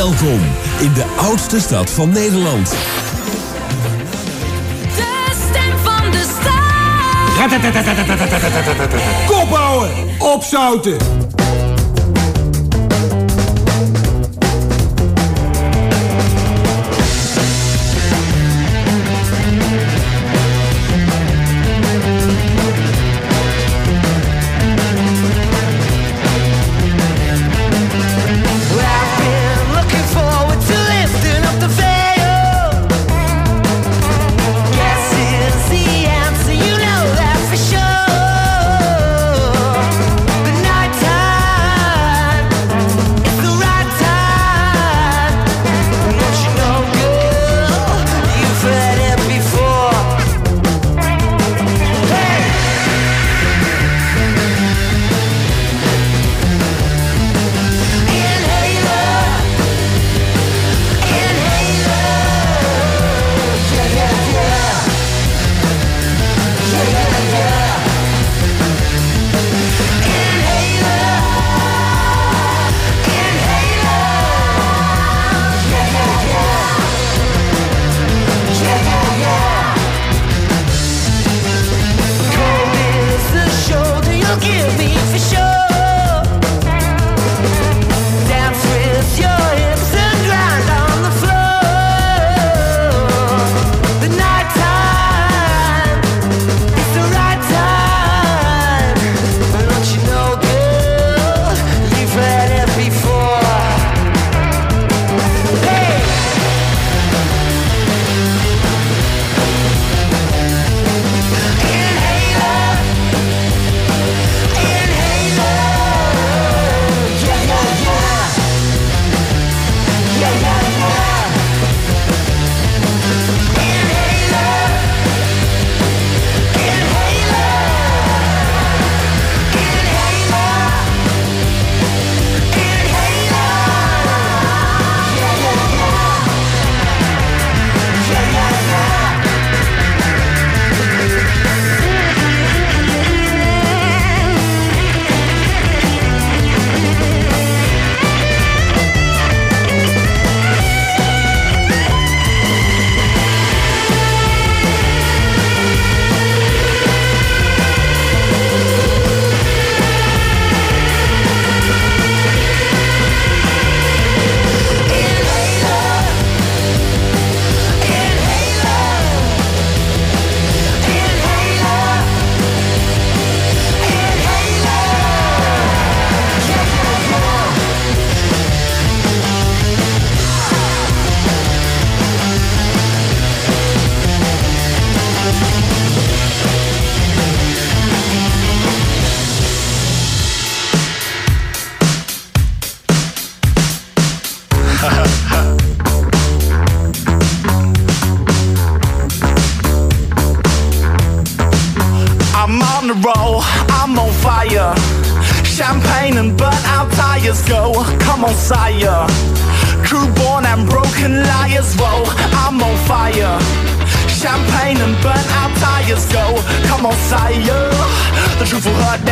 Welkom in de oudste stad van Nederland. De stem van de stad. Kop houden! Opzouten!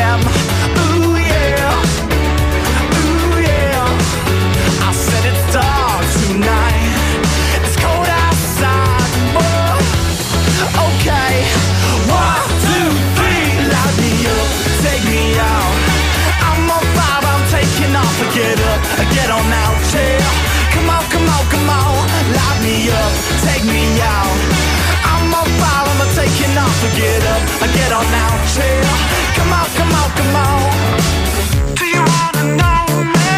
Get up, take me out. I get on out, chill. Come on, come on, come on, light me up, take me out. Fire, I'm taking off. Get on out, chill. Come on, come on, come on. Do you wanna know me?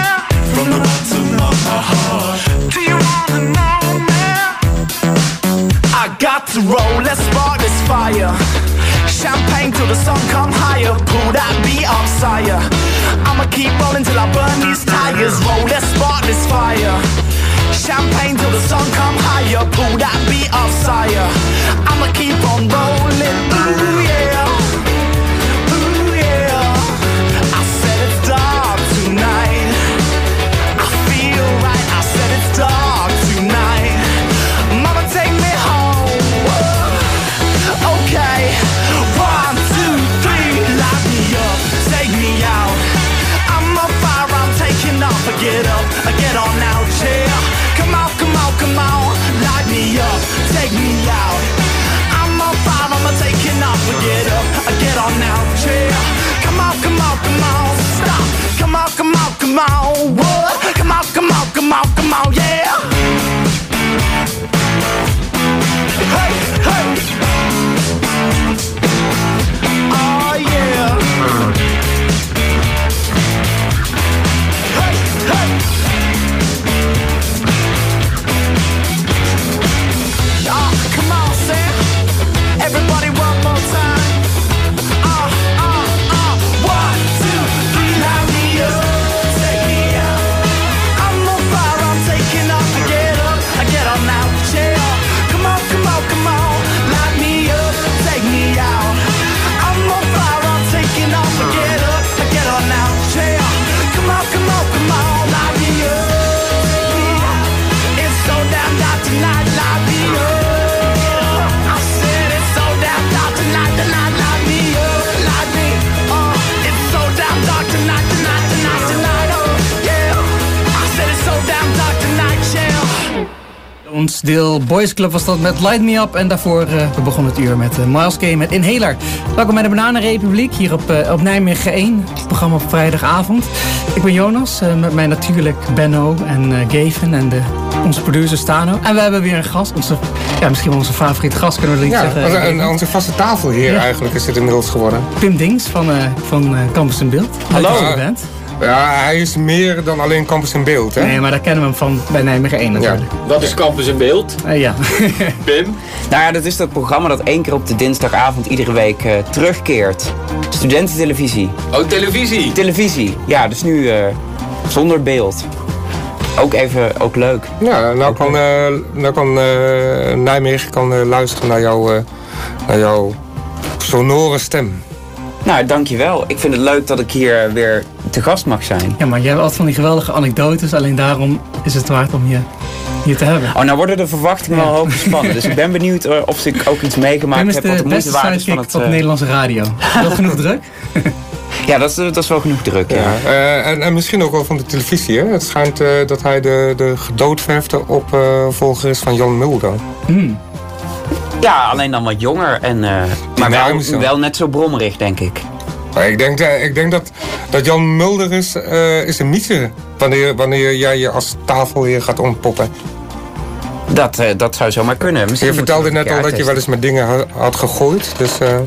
From the bottom of my heart. Do you wanna know me? I got to roll, let's spark this fire. Champagne till the sun come higher. Pull that beat up, sire. I'ma keep rolling till I burn these tires. Roll, let's spark this fire. Champagne till the sun come higher. Pull that beat up, sire. I'ma keep Ooh yeah. Ooh yeah. I said it's dark tonight. I feel right. I said it's dark tonight. Mama, take me home. Okay, one, two, three, light me up, take me out. I'm on fire, I'm taking off. I get up, I get get on out, yeah. Come on, come on, come on, light me up, take me out. Off, get up, I get on out, yeah. Come on, come on, come on, stop. Come on, come on, come on, what? Come on, come on, come on, come on, yeah. Deel Boys Club was dat met Light Me Up. En daarvoor uh, we begonnen het uur met uh, Miles Kane met Inhaler. Welkom bij de Bananenrepubliek hier op, uh, op Nijmegen 1. Het programma op vrijdagavond. Ik ben Jonas, uh, met mij natuurlijk Benno en uh, Gavin en de, onze producer Stano. En we hebben weer een gast. Onze, ja, misschien wel onze favoriete gast kunnen we niet Ja, zeggen. onze, en onze vaste tafel hier Ja. eigenlijk is het inmiddels geworden. Pim Dings van, uh, van Campus in Beeld. Leuk Hallo. dat je bent. Ja, hij is meer dan alleen campus in beeld, hè? Nee, maar daar kennen we hem van bij Nijmegen 1 natuurlijk. Wat is Campus in Beeld? Eh, ja. Pim? Nou ja, dat is dat programma dat één keer op de dinsdagavond iedere week eh, terugkeert. Studententelevisie. Oh, televisie. Televisie. Ja, dus nu eh, zonder beeld. Ook even, ook leuk. Ja, nou kan, eh, nou kan eh, Nijmegen kan, eh, luisteren naar, jou, eh, naar jouw sonore stem. Nou, dankjewel. Ik vind het leuk dat ik hier weer te gast mag zijn. ja, maar jij hebt altijd van die geweldige anekdotes. Alleen daarom is het waard om je hier te hebben. Oh, nou worden de verwachtingen wel hoog gespannen. Dus ik ben benieuwd eh, of ik ook iets meegemaakt heb wat de moeite beste waard is van het... op eh, Nederlandse radio. Wel genoeg druk? ja, dat is, dat is wel genoeg druk. Ja. Ja. eh, en, en misschien ook wel van de televisie, hè? Het schijnt eh, dat hij de, de gedoodverfde opvolger is van Jan Mulder. Ja, alleen dan wat jonger. En, eh, maar wel, wel net zo brommerig, denk ik. Maar ik denk, eh, ik denk dat, dat Jan Mulder is, eh, is een mythe wanneer, wanneer jij je als tafelheer gaat ontpoppen. Dat, eh, dat zou zomaar kunnen. Misschien Je vertelde net al dat je wel eens met dingen ha- had gegooid. Dus eh,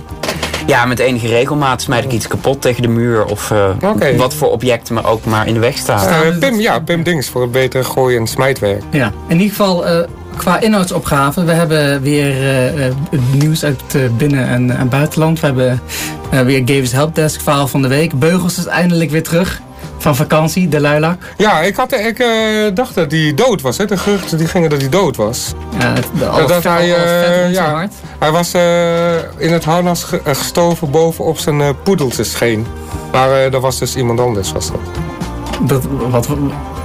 Ja, met enige regelmaat smijt ik iets kapot tegen de muur. Of eh, wat voor objecten me ook maar in de weg staan. eh, Pim, ja, Pim Dings voor het betere gooien en smijtwerk. Ja, in ieder geval eh, qua inhoudsopgave. We hebben weer eh, eh, het nieuws uit eh, binnen- en, en buitenland. We hebben weer Gavis Helpdesk verhaal van de week. Beugels is eindelijk weer terug van vakantie, de luilak. Ja, ik, had, ik dacht dat hij dood was. Hè. De geruchten die gingen dat hij dood was. Ja, het, de, dat hij, ja. hart. Hij was in het harnas ge- gestoven bovenop zijn poedeltjescheen. Maar dat was dus iemand anders. Was dat. Dat, wat,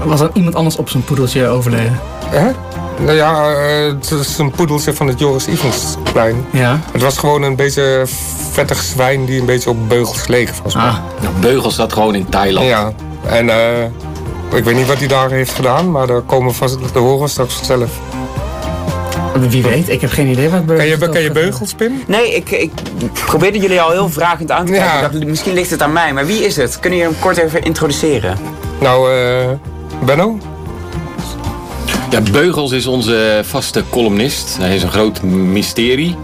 was er iemand anders op zijn poedeltje overleden? Hè? Nou ja, eh, het is een poedeltje van het Joris Ivensplein. Ja. Het was gewoon een beetje vettig zwijn die een beetje op beugels volgens mij. Ah, Nou, Beugel staat gewoon in Thailand. Ja, en eh, ik weet niet wat hij daar heeft gedaan, maar daar komen we vast, dat horen straks vanzelf. wie weet, ik heb geen idee wat beugels... Ken je, ken je beugels, Pim? Nee, ik, ik probeerde jullie al heel vragend aan te kijken. Ja. Ik dacht, misschien ligt het aan mij. Maar wie is het? Kunnen jullie hem kort even introduceren? Nou, eh Benno? Ja, Beugels is onze vaste columnist. Hij is een groot mysterie.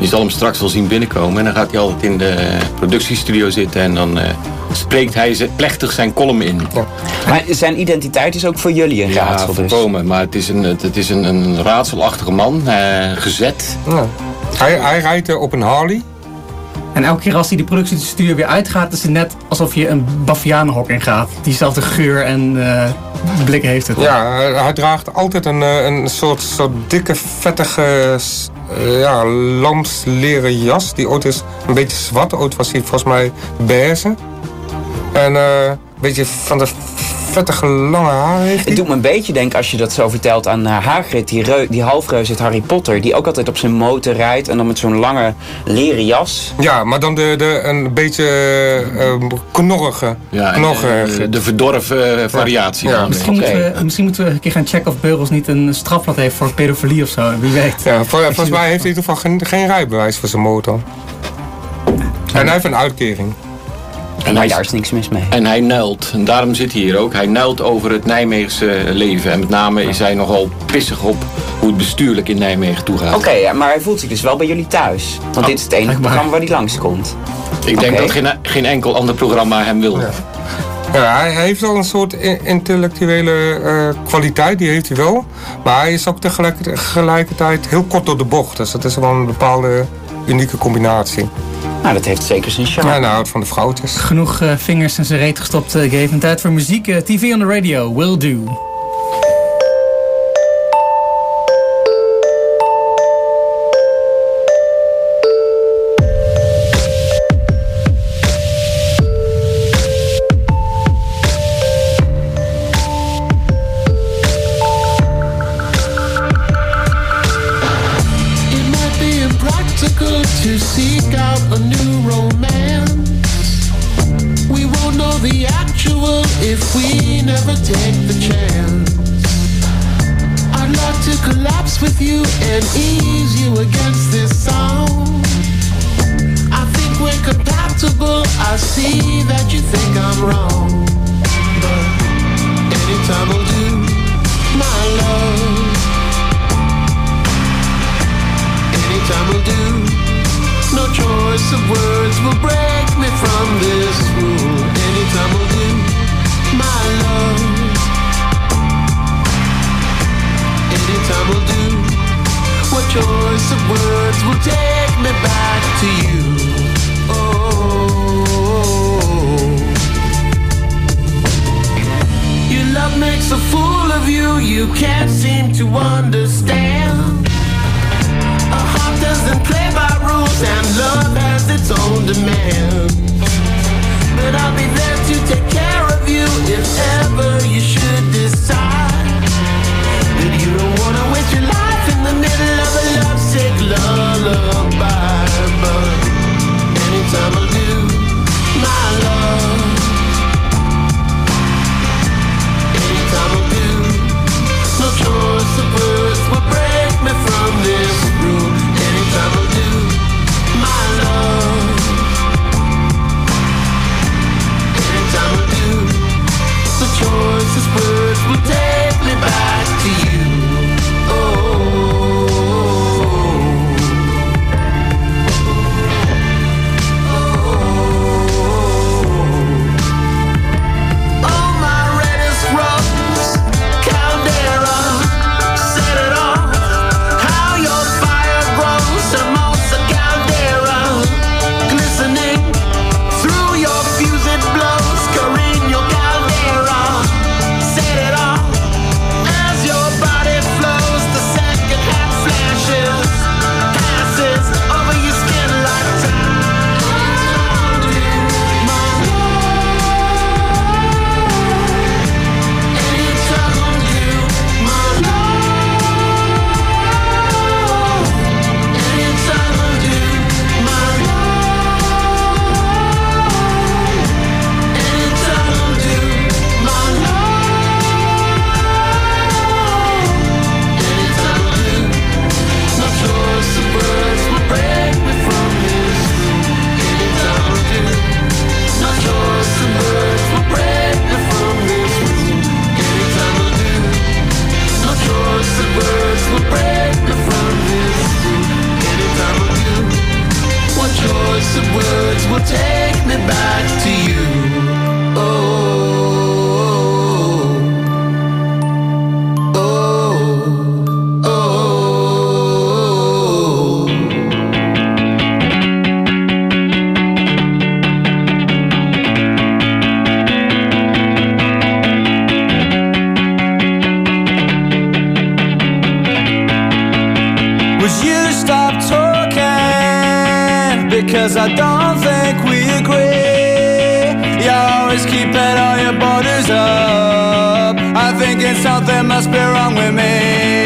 Je zal hem straks wel zien binnenkomen. En dan gaat hij altijd in de productiestudio zitten. En dan eh, spreekt hij plechtig zijn column in. Maar zijn identiteit is ook voor jullie een Ja, raadsel dus. voorkomen. Maar het is een, het is een, een raadselachtige man. eh, gezet. Ja. Hij, hij rijdt op een Harley. En elke keer als hij de productiestudio weer uitgaat, is het net alsof je een bavianenhok ingaat. Diezelfde geur en eh, blik heeft het. Ja, hij- draagt altijd een, eh, een soort, soort dikke, vettige, eh, ja, lamsleren jas. Die ooit is een beetje zwart. Ooit was hij volgens mij beige. En eh, beetje van de vettige lange haar heeft Het doet me een beetje denken als je dat zo vertelt aan uh, Hagrid, die, reu- die halfreus uit Harry Potter. Die ook altijd op zijn motor rijdt en dan met zo'n lange leren jas. Ja, maar dan de, de, een beetje eh, knorrige. Ja, en, knorrige. eh, de verdorven eh, variatie. Ja. Misschien, moeten we, misschien moeten we een keer gaan checken of Beugels niet een strafblad heeft voor pedofilie of zo. Wie weet. Ja, vol- volgens mij heeft hij in ieder geval geen, geen rijbewijs voor zijn motor. En hij heeft een uitkering. En Maar hij, daar is niks mis mee. en hij nuilt. En daarom zit hij hier ook. Hij nuilt over het Nijmeegse leven. En met name is hij nogal pissig op hoe het bestuurlijk in Nijmegen toegaat. Oké, ja, maar hij voelt zich dus wel bij jullie thuis. Want dit is het enige blijkbaar. programma waar hij langskomt. Ik denk dat geen, geen enkel ander programma hem wil. Ja, hij, hij heeft wel een soort intellectuele eh, kwaliteit, die heeft hij wel. Maar hij is ook tegelijkertijd, tegelijkertijd heel kort door de bocht. Dus dat is wel een bepaalde unieke combinatie. Nou, dat heeft zeker zijn charme. Ja, houdt van de vrouwtjes. Genoeg eh, vingers in zijn reet gestopt uh, geven. Tijd voor muziek. eh, TV on the radio. Will do. Out a new romance. We won't know the actual if we never take the chance. I'd like to collapse with you and ease you against this sound. I think we're compatible. I see that you think I'm wrong. But anytime will do, my love. anytime will do. No choice of words will break me from this rule. Anytime will do, my love. Anytime will do. What choice of words will take me back to you? Oh. Your love makes a fool of you. You can't seem to understand. Doesn't play by rules and love has its own demands. But I'll be there to take care of you if ever you should decide that you don't wanna waste your life in the middle of a lovesick lullaby. But anytime will do, my love. Anytime will do. No choice of words I'm It borders up. I think it's something must be wrong with me.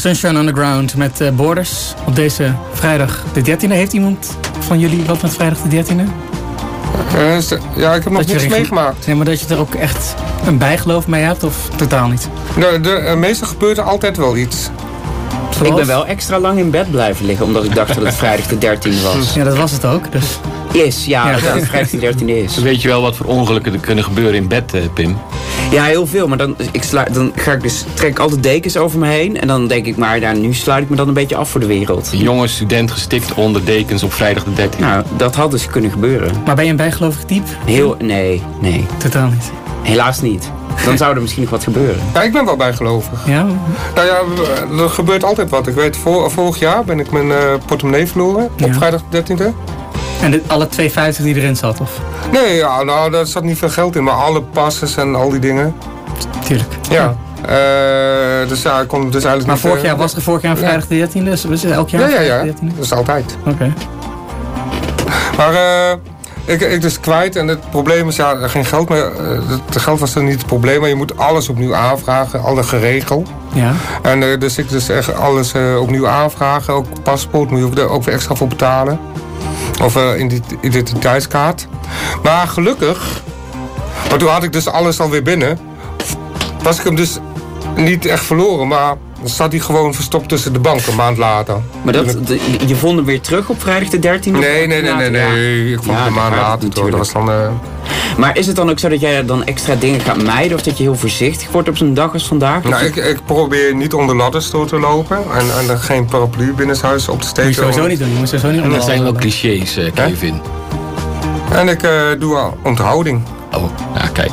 Sunshine Underground met eh, Borders. Op deze vrijdag de 13e. Heeft iemand van jullie wat met vrijdag de 13e? Eh, ja, ik heb nog niks er- meegemaakt. Nee, maar dat je er ook echt een bijgeloof mee hebt of totaal niet? De, de, eh, meestal gebeurt er altijd wel iets. Ik ben wel extra lang in bed blijven liggen, omdat ik dacht dat het vrijdag de 13e was. Ja, dat was het ook. Dus. Is, ja, Ja. dat het vrijdag de 13e is. Weet je wel wat voor ongelukken er kunnen gebeuren in bed, eh, Pim? Ja, heel veel. Maar dan, ik sla, dan ga ik dus, trek ik altijd dekens over me heen. En dan denk ik, maar ja, nu sluit ik me dan een beetje af voor de wereld. Een jonge student gestikt onder dekens op vrijdag de 13e. Nou, dat had dus kunnen gebeuren. Maar ben je een bijgelovig type? Heel, nee, nee. Totaal niet. Helaas niet. Dan zou er misschien nog wat gebeuren. Ja, ik ben wel bijgelovig. Ja? Nou ja, er gebeurt altijd wat. Ik weet, vor- vorig jaar ben ik mijn eh, portemonnee verloren op Ja. vrijdag de 13e. En de, alle 2,50 die erin zat, of? Nee, ja, nou, daar zat niet veel geld in, maar alle passes en al die dingen. Tuurlijk. Ja. Eh, dus ja, ik kon dus eigenlijk Maar vorig eh, jaar was er vorig jaar een vrijdag de 13e, dus het elk jaar Ja, ja, ja. de 13e? Dat is altijd. Oké. Maar eh, ik, ik dus kwijt en het probleem is ja, geen geld meer. Eh, Het geld was dan niet het probleem, maar je moet alles opnieuw aanvragen, alle geregeld. Ja. En eh, dus ik dus echt alles eh, opnieuw aanvragen. Ook paspoort moet je ook, er ook weer extra voor betalen. Of eh, ident- identiteitskaart. Maar gelukkig Maar toen had ik dus alles alweer binnen. Was ik hem dus niet echt verloren, maar dan zat hij gewoon verstopt tussen de banken een maand later. Maar dat, je vond hem weer terug op vrijdag de 13e? of Nee, nee, nee, nee, nee. Ik vond het een maand later. Dat was dan... eh, Maar is het dan ook zo dat jij dan extra dingen gaat mijden? Of dat je heel voorzichtig wordt op zo'n dag als vandaag? Nou, ik, ik probeer niet onder ladders door te lopen en, en er geen paraplu binnenshuis op te steken. Moet je sowieso niet doen. Je moet sowieso niet En dat zijn wel clichés, eh, Kevin. En ik eh, doe al onthouding. Oh, ja, kijk.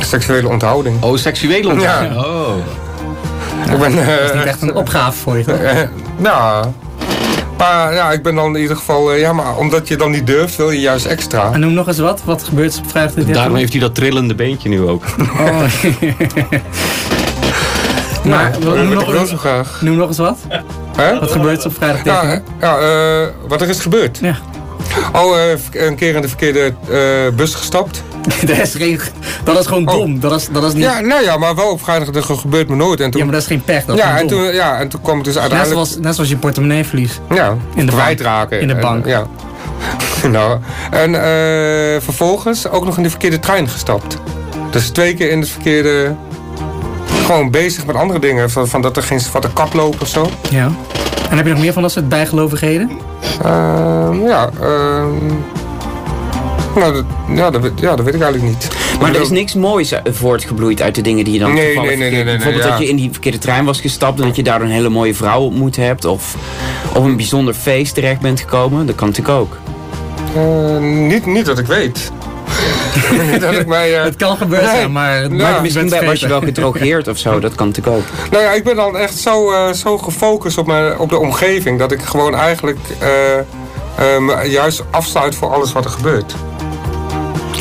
Seksuele onthouding. Oh, seksuele onthouding. Ja. Oh. ik ben... eh, Dat is niet echt een opgave voor je, toch? eh, nou... Maar ja, ik ben dan in ieder geval... eh, ja, maar omdat je dan niet durft, wil je juist extra. En noem nog eens wat. Wat gebeurt er op vrijdag de 13e? Daarom heeft hij dat trillende beentje nu ook. Oh. maar, dat noem, wil nog ik wel eens, zo graag. noem nog eens wat. Hè? Wat gebeurt er op vrijdag 13e? Ja, ja eh, wat er is gebeurd. Ja. Oh, eh, een keer in de verkeerde eh, bus gestapt. Dat, is geen, dat is gewoon dom. Dat is, dat is niet... Oh. Ja, nou ja, maar wel op vrijdag dat gebeurt me nooit. En toen, Ja, maar dat is geen pech. Dat ja, en dom. toen, ja, en toen kwam het dus Net uiteindelijk... zoals, net zoals je portemonnee verlies. Ja, In de kwijtraken. In de En, bank. ja. nou, en eh, vervolgens ook nog in de verkeerde trein gestapt. Dus twee keer in het verkeerde... Gewoon bezig met andere dingen. Van, van dat er geen zwarte kap loopt of zo. Ja. En heb je nog meer van dat soort bijgelovigheden? Ehm, ja, ehm, nou, dat, ja, dat, weet- ja, dat weet ik eigenlijk niet. Maar er is niks moois eh, voortgebloeid uit de dingen die je dan Nee, toevallig nee, nee, verkeerd- nee, nee, Bijvoorbeeld ja. dat je in die verkeerde trein was gestapt en dat je daar een hele mooie vrouw ontmoet hebt. Of op een bijzonder feest terecht bent gekomen. Dat kan natuurlijk ook. Eh, niet, niet dat ik weet. niet dat ik mij... eh, Het kan gebeuren, Nee. maar het Ja. maakt Misschien bent was je wel gedrogeerd of zo. Dat kan natuurlijk ook. Nou ja, ik ben dan echt zo, eh, zo gefocust op, mijn, op de omgeving... dat ik gewoon eigenlijk me juist afsluit voor alles wat er gebeurt.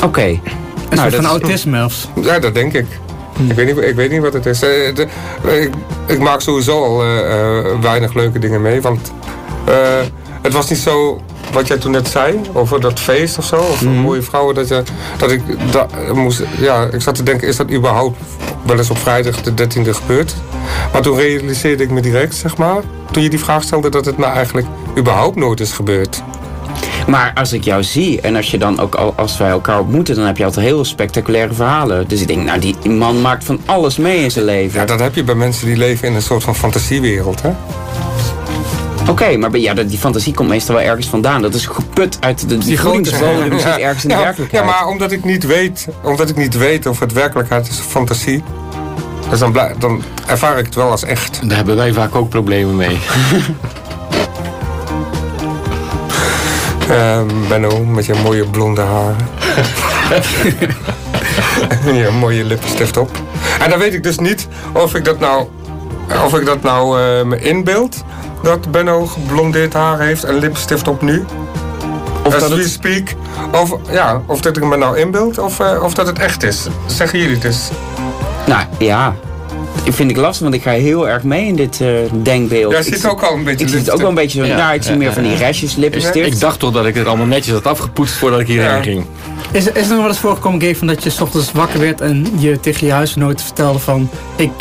Oké. Een Nou, soort dat van is- autisme of... Ja, dat denk ik. Ik, weet niet, ik weet niet wat het is. Eh, de- ik, ik maak sowieso al eh, eh, weinig leuke dingen mee. Want eh, het was niet zo wat jij toen net zei over dat feest of zo. Of mooie vrouwen. Dat, je, dat ik da, moest. Ja, ik zat te denken, is dat überhaupt wel eens op vrijdag de 13e gebeurd? Maar toen realiseerde ik me direct, zeg maar. Toen je die vraag stelde, dat het me eigenlijk überhaupt nooit is gebeurd. Maar als ik jou zie en als je dan ook al, als wij elkaar ontmoeten, dan heb je altijd heel spectaculaire verhalen. Dus ik denk, nou, die die man maakt van alles mee in zijn leven. Ja, dat heb je bij mensen die leven in een soort van fantasiewereld, hè? Oké, maar ja, dat- die fantasie komt meestal wel ergens vandaan. Dat is geput uit de, de voedingsbodem, die zit ergens in de ja, werkelijkheid. Ja, maar omdat ik niet weet, omdat ik niet weet of het werkelijkheid is of fantasie. Dus dan, dan ervaar ik het wel als echt. Daar hebben wij vaak ook problemen mee. Ehm Benno, met je mooie blonde haren. en je mooie lippenstift op. En dan weet ik dus niet of ik dat nou, of ik dat nou eh, me inbeeld. Dat Benno geblondeerd haar heeft en lippenstift op nu. Of As dat we het- speak. Of, ja, of dat ik me nou inbeeld of, eh, of dat het echt is. Zeggen jullie het eens? Nou, ja. Ik vind ik lastig, want ik ga heel erg mee in dit eh, denkbeeld. Ziet zie- ook al een beetje Ik zie het ook wel een beetje zo. Ja. Ik zie meer van die restjes, lippenstift. Ik dacht toch dat ik het allemaal netjes had afgepoetst voordat ik hierheen Ja. ging. Is, is er nog wel eens voorgekomen, Gabe, van dat je 's ochtends wakker werd en je tegen je huisgenoten vertelde van... Ik,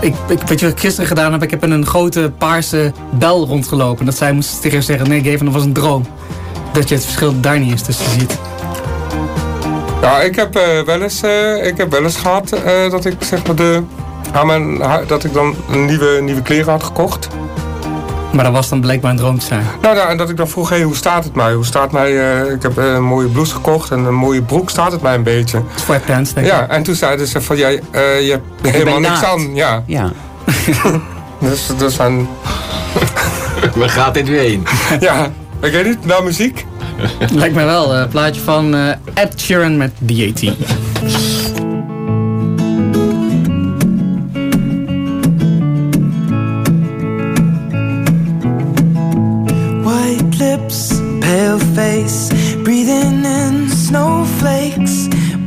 ik, ik, weet je wat ik gisteren gedaan heb? Ik heb in een grote paarse bel rondgelopen. Dat zij moesten tegen je zeggen, nee Gabe, dat was een droom. Dat je het verschil daar niet eens tussen ziet. Ja, ik heb, eh, wel, eens, eh, ik heb wel eens gehad eh, dat ik zeg maar de, aan mijn, hu- dat ik dan een nieuwe, nieuwe kleren had gekocht. Maar dat was dan blijkbaar een droom te zijn. Nou, ja, en dat ik dan vroeg, hey, hoe staat het mij? Hoe staat mij eh, ik heb eh, een mooie blouse gekocht en een mooie broek, staat het mij een beetje? Sweatpants, denk ik. Ja, en toen zeiden ze van, jij, eh, je hebt helemaal niks aan. Ja, Ja. dus dat zijn, Waar gaat dit weer heen? ja, ik weet niet, nou muziek? Lijkt mij wel. Een plaatje van eh, Ed Sheeran met DAT.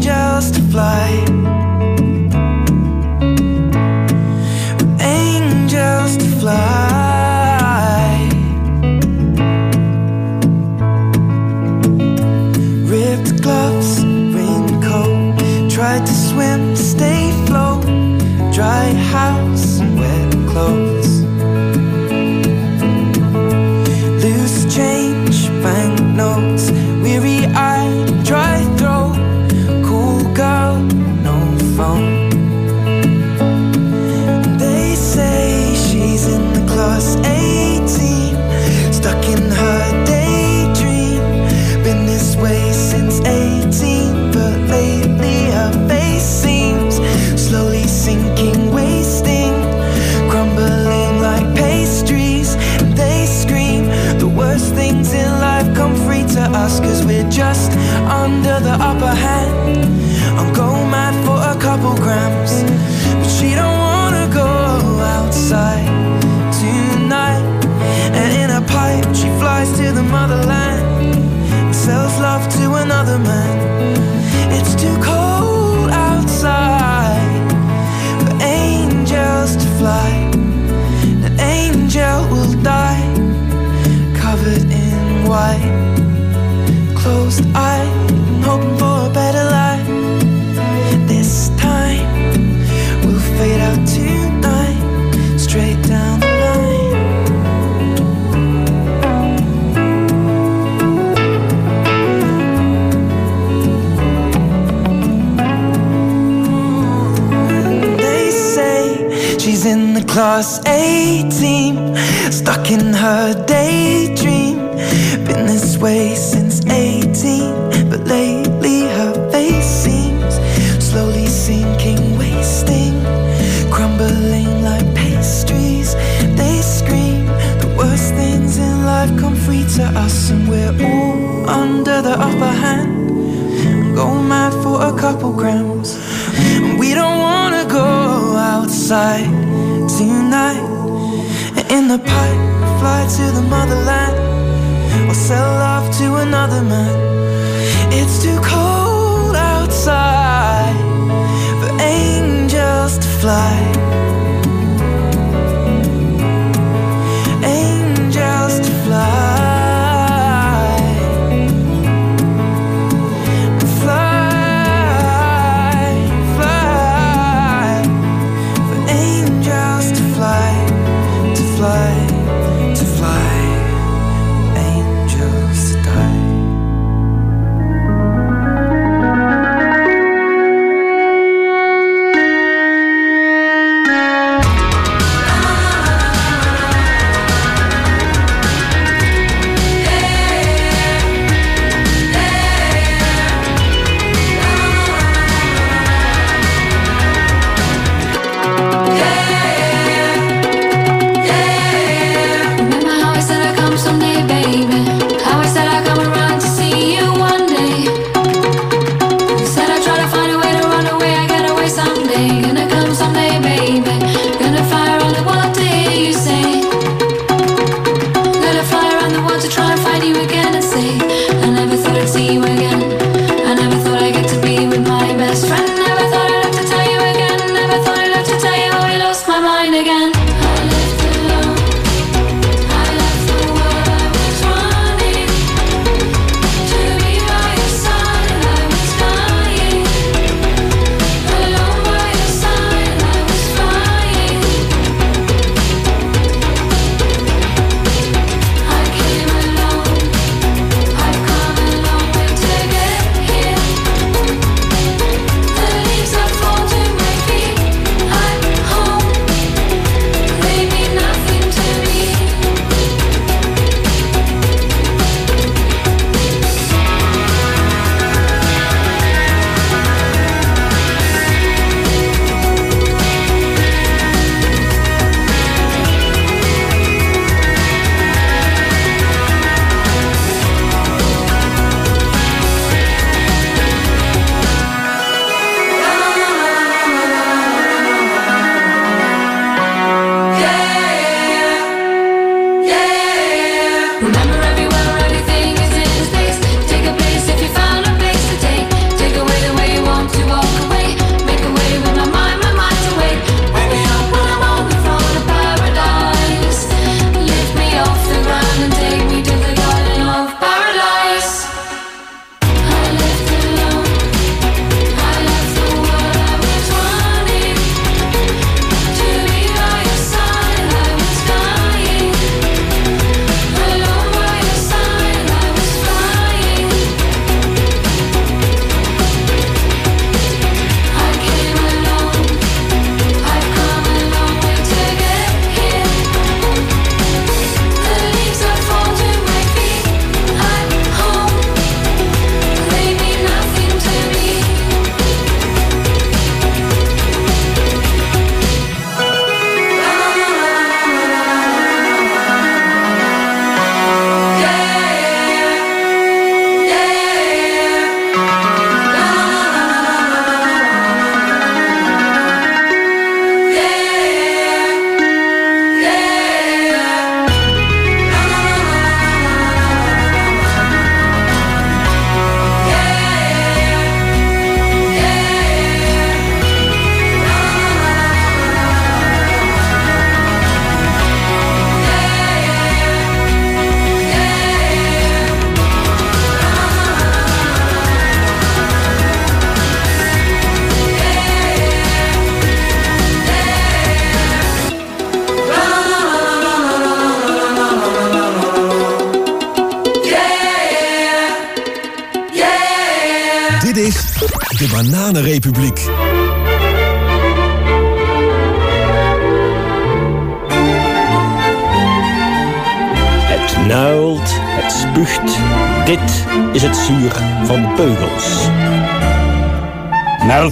angels to fly. Angels to fly. Ripped gloves, raincoat. Tried to swim, stay float. Dry house, wet clothes.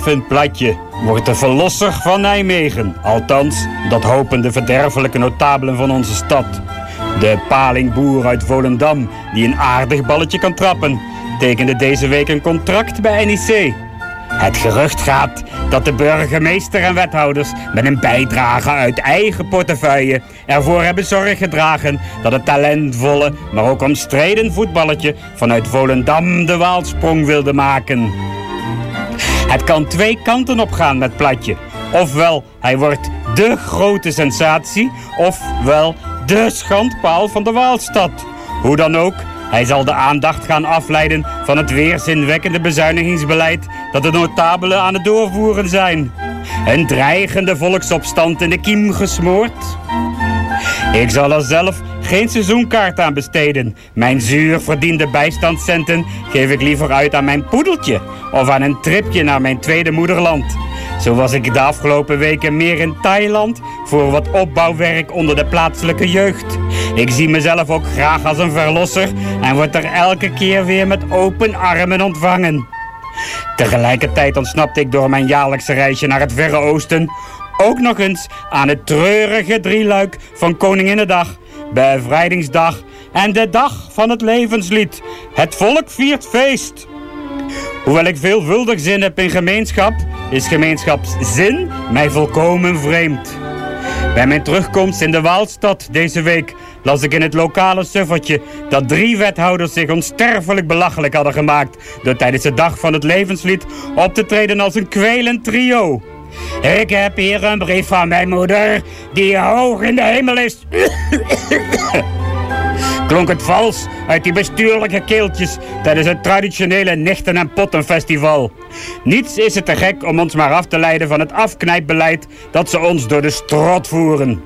Melvin Platje wordt de verlosser van Nijmegen. Althans, dat hopen de verderfelijke notabelen van onze stad. De palingboer uit Volendam, die een aardig balletje kan trappen, tekende deze week een contract bij NEC. Het gerucht gaat dat de burgemeester en wethouders met een bijdrage uit eigen portefeuille ervoor hebben zorg gedragen dat het talentvolle, maar ook omstreden voetballetje vanuit Volendam de waalsprong wilde maken. Het kan twee kanten op gaan met Platje. Ofwel, hij wordt de grote sensatie, ofwel de schandpaal van de Waalstad. Hoe dan ook, hij zal de aandacht gaan afleiden van het weerzinwekkende bezuinigingsbeleid dat de notabelen aan het doorvoeren zijn. Een dreigende volksopstand in de kiem gesmoord. Ik zal er zelf geen seizoenkaart aan besteden. Mijn zuur verdiende bijstandscenten geef ik liever uit aan mijn poedeltje of aan een tripje naar mijn tweede moederland. Zo was ik de afgelopen weken meer in Thailand voor wat opbouwwerk onder de plaatselijke jeugd. Ik zie mezelf ook graag als een verlosser en word er elke keer weer met open armen ontvangen. Tegelijkertijd ontsnapte ik door mijn jaarlijkse reisje naar het Verre Oosten ook nog eens aan het treurige drieluik van Koninginnedag, Bevrijdingsdag en de Dag van het Levenslied. Het volk viert feest. Hoewel ik veelvuldig zin heb in gemeenschap, is gemeenschapszin mij volkomen vreemd. Bij mijn terugkomst in de Waalstad deze week las ik in het lokale suffertje dat drie wethouders zich onsterfelijk belachelijk hadden gemaakt door tijdens de dag van het levenslied op te treden als een kwelend trio. Ik heb hier een brief van mijn moeder die hoog in de hemel is. Klonk het vals uit die bestuurlijke keeltjes tijdens het traditionele Nichten- en Pottenfestival. Niets is het te gek om ons maar af te leiden van het afknijpbeleid dat ze ons door de strot voeren.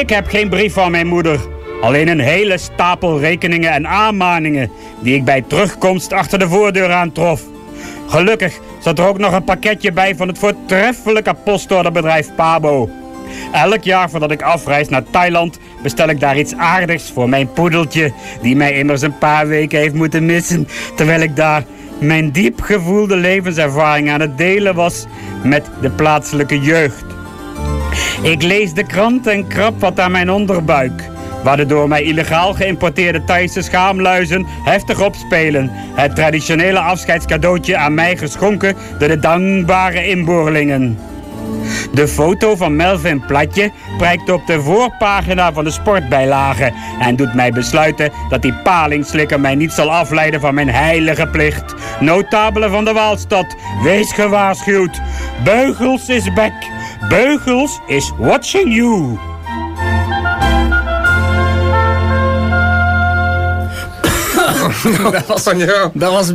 Ik heb geen brief van mijn moeder. Alleen een hele stapel rekeningen en aanmaningen die ik bij terugkomst achter de voordeur aantrof. Gelukkig zat er ook nog een pakketje bij van het voortreffelijke postorderbedrijf Pabo. Elk jaar voordat ik afreis naar Thailand bestel ik daar iets aardigs voor mijn poedeltje, die mij immers een paar weken heeft moeten missen, terwijl ik daar mijn diep gevoelde levenservaring aan het delen was met de plaatselijke jeugd. Ik lees de krant en krap wat aan mijn onderbuik. Waar de door mij illegaal geïmporteerde Thaise schaamluizen heftig opspelen. Het traditionele afscheidscadeautje aan mij geschonken door de dankbare inboorlingen. De foto van Melvin Platje prijkt op de voorpagina van de sportbijlage en doet mij besluiten dat die palingslikker mij niet zal afleiden van mijn heilige plicht. Notabelen van de Waalstad, wees gewaarschuwd. Beugels is back. Beugels is watching you. dat was, Van jou. dat was,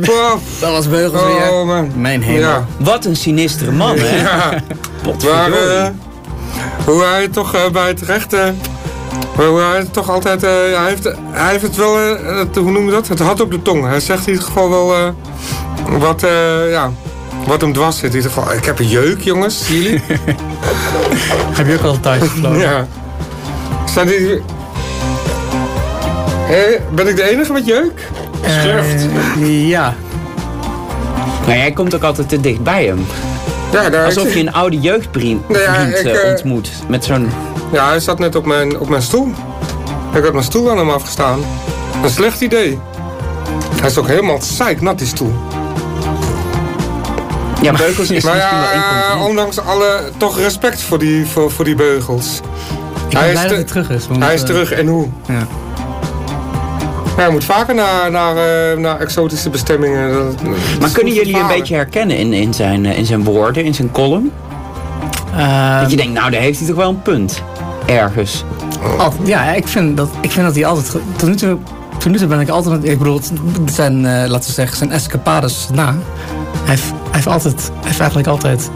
dat was Beugels weer. Oh man. Mijn hemel. Ja. Wat een sinistere man, hè? Ja. Maar eh, hoe hij toch eh, bij het recht... eh, hoe hij toch altijd... eh, hij, heeft, hij heeft het wel... eh, het- hoe noem je dat? Het hart op de tong. Hij zegt in ieder geval wel... eh, wat, eh, ja, wat hem dwars zit. In ieder geval, ik heb een jeuk, jongens. Zie jullie? Heb je ook al thuis gevlogen? ja. Zijn die... Eh, ben ik de enige met jeuk? Scherft. Eh, ja. Maar jij komt ook altijd te dicht bij hem. Ja, daar Alsof je een oude jeugdvriend Nou ja, vriend, ik, eh, eh, ontmoet. Met zo'n... Ja, hij zat net op mijn, op mijn stoel. Ik had mijn stoel aan hem afgestaan. Een slecht idee. Hij is ook helemaal zeiknat, die stoel. Ja, Beugels is Maar misschien wel ja, ondanks alle, toch respect voor die, voor, voor die beugels. Ik ben blij dat hij terug is. Hij is terug en hoe? Ja. Hij moet vaker naar, naar, eh, naar exotische bestemmingen. Dat- dat is Maar kunnen jullie een beetje herkennen in, in, zijn, eh, in zijn woorden, in zijn column? Eh, dat je denkt, nou, daar heeft hij toch wel een punt. Ergens. Altijd- ja, ik vind, dat, ik vind dat hij altijd... Tot nu toe, tot nu toe ben ik altijd... Ik bedoel, zijn, eh, laten we zeggen, zijn escapades na. Hij heeft, hij heeft, altijd, hij heeft eigenlijk altijd...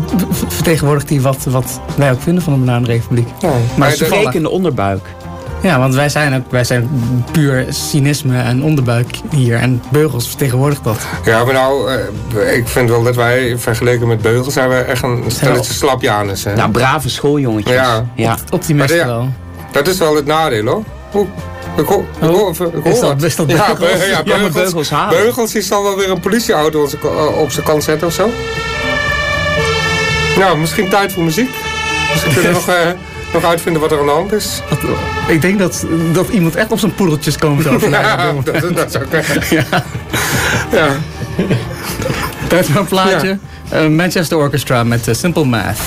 Vertegenwoordigt hij wat, wat wij ook vinden van de Bananenrepubliek. Ja, Maar is de- onderbuik. Ja, want wij zijn ook wij zijn puur cynisme en onderbuik hier. En Beugels vertegenwoordigt dat. Ja, maar nou, eh, ik vind wel dat wij vergeleken met Beugel zijn we echt een stelletje slapjanus. Hè? Nou, brave schooljongetjes. Ja. ja. Optimist ja, wel. Dat is wel het nadeel hoor. Oeh, Ik hoor, ik hoor, ik hoor Is dat- is dat ja, Beugels? Be- ja, Ja, maar Beugels, Beugels halen. Beugels die zal wel weer een politieauto op zijn ka- eh, op zijn kant zetten of zo. Nou, misschien tijd voor muziek. Misschien kunnen we nog, eh, nog uitvinden wat er aan de hand is. Ik denk dat, dat iemand echt op zijn poedeltjes komt te overlijden. Ja, dat, dat zou kunnen. Ja. Ja. Tijd voor een plaatje. Eh, Manchester Orchestra met eh, Simple Math.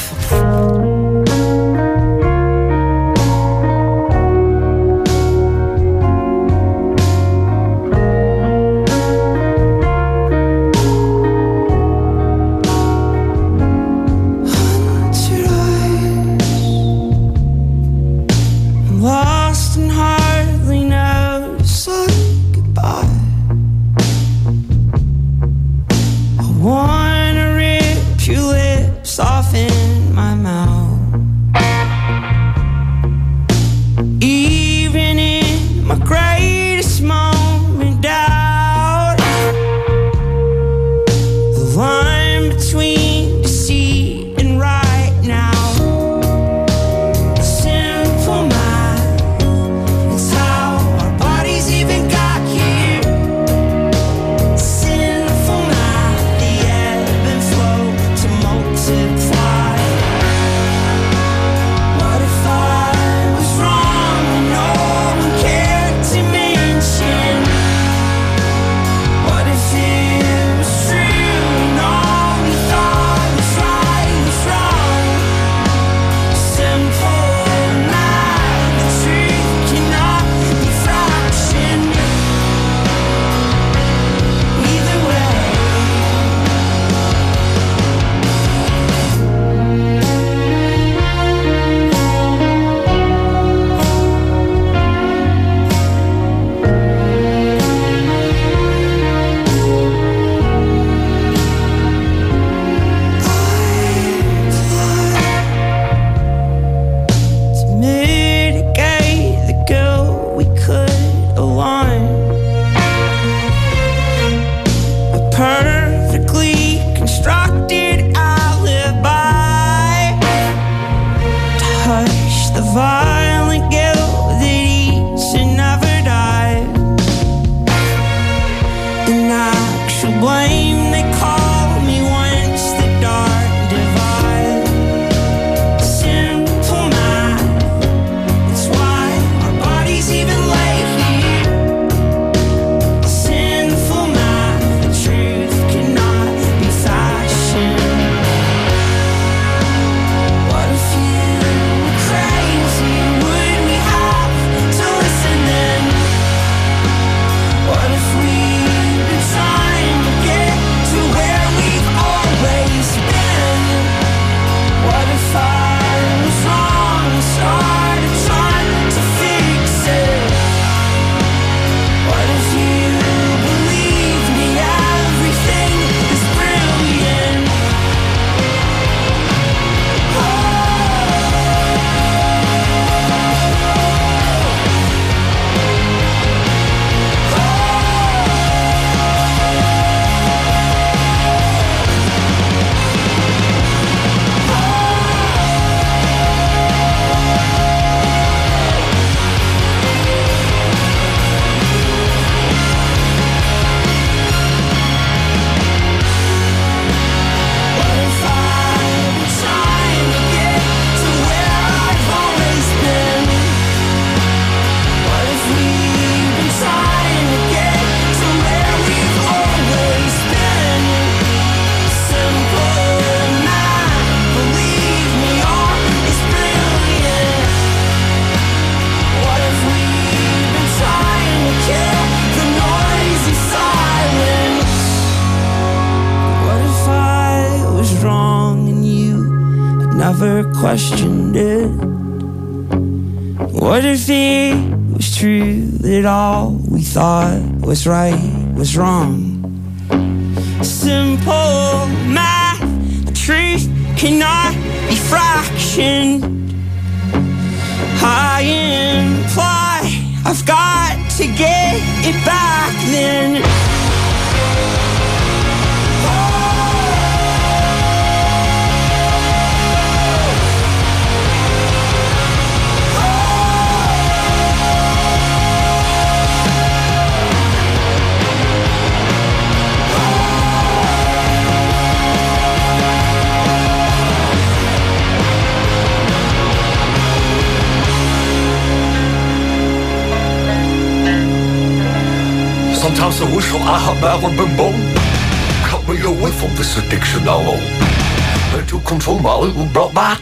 Was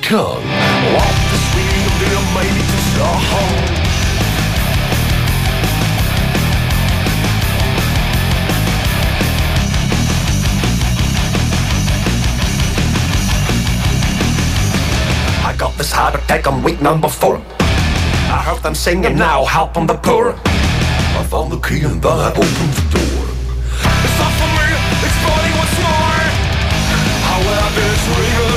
tongue. Walk the speed of the amazing star. I got this heart attack on week number four. I heard them singing now, help on the poor. I found the key and then I opened the door. It's not for me, it's you once more. I wear this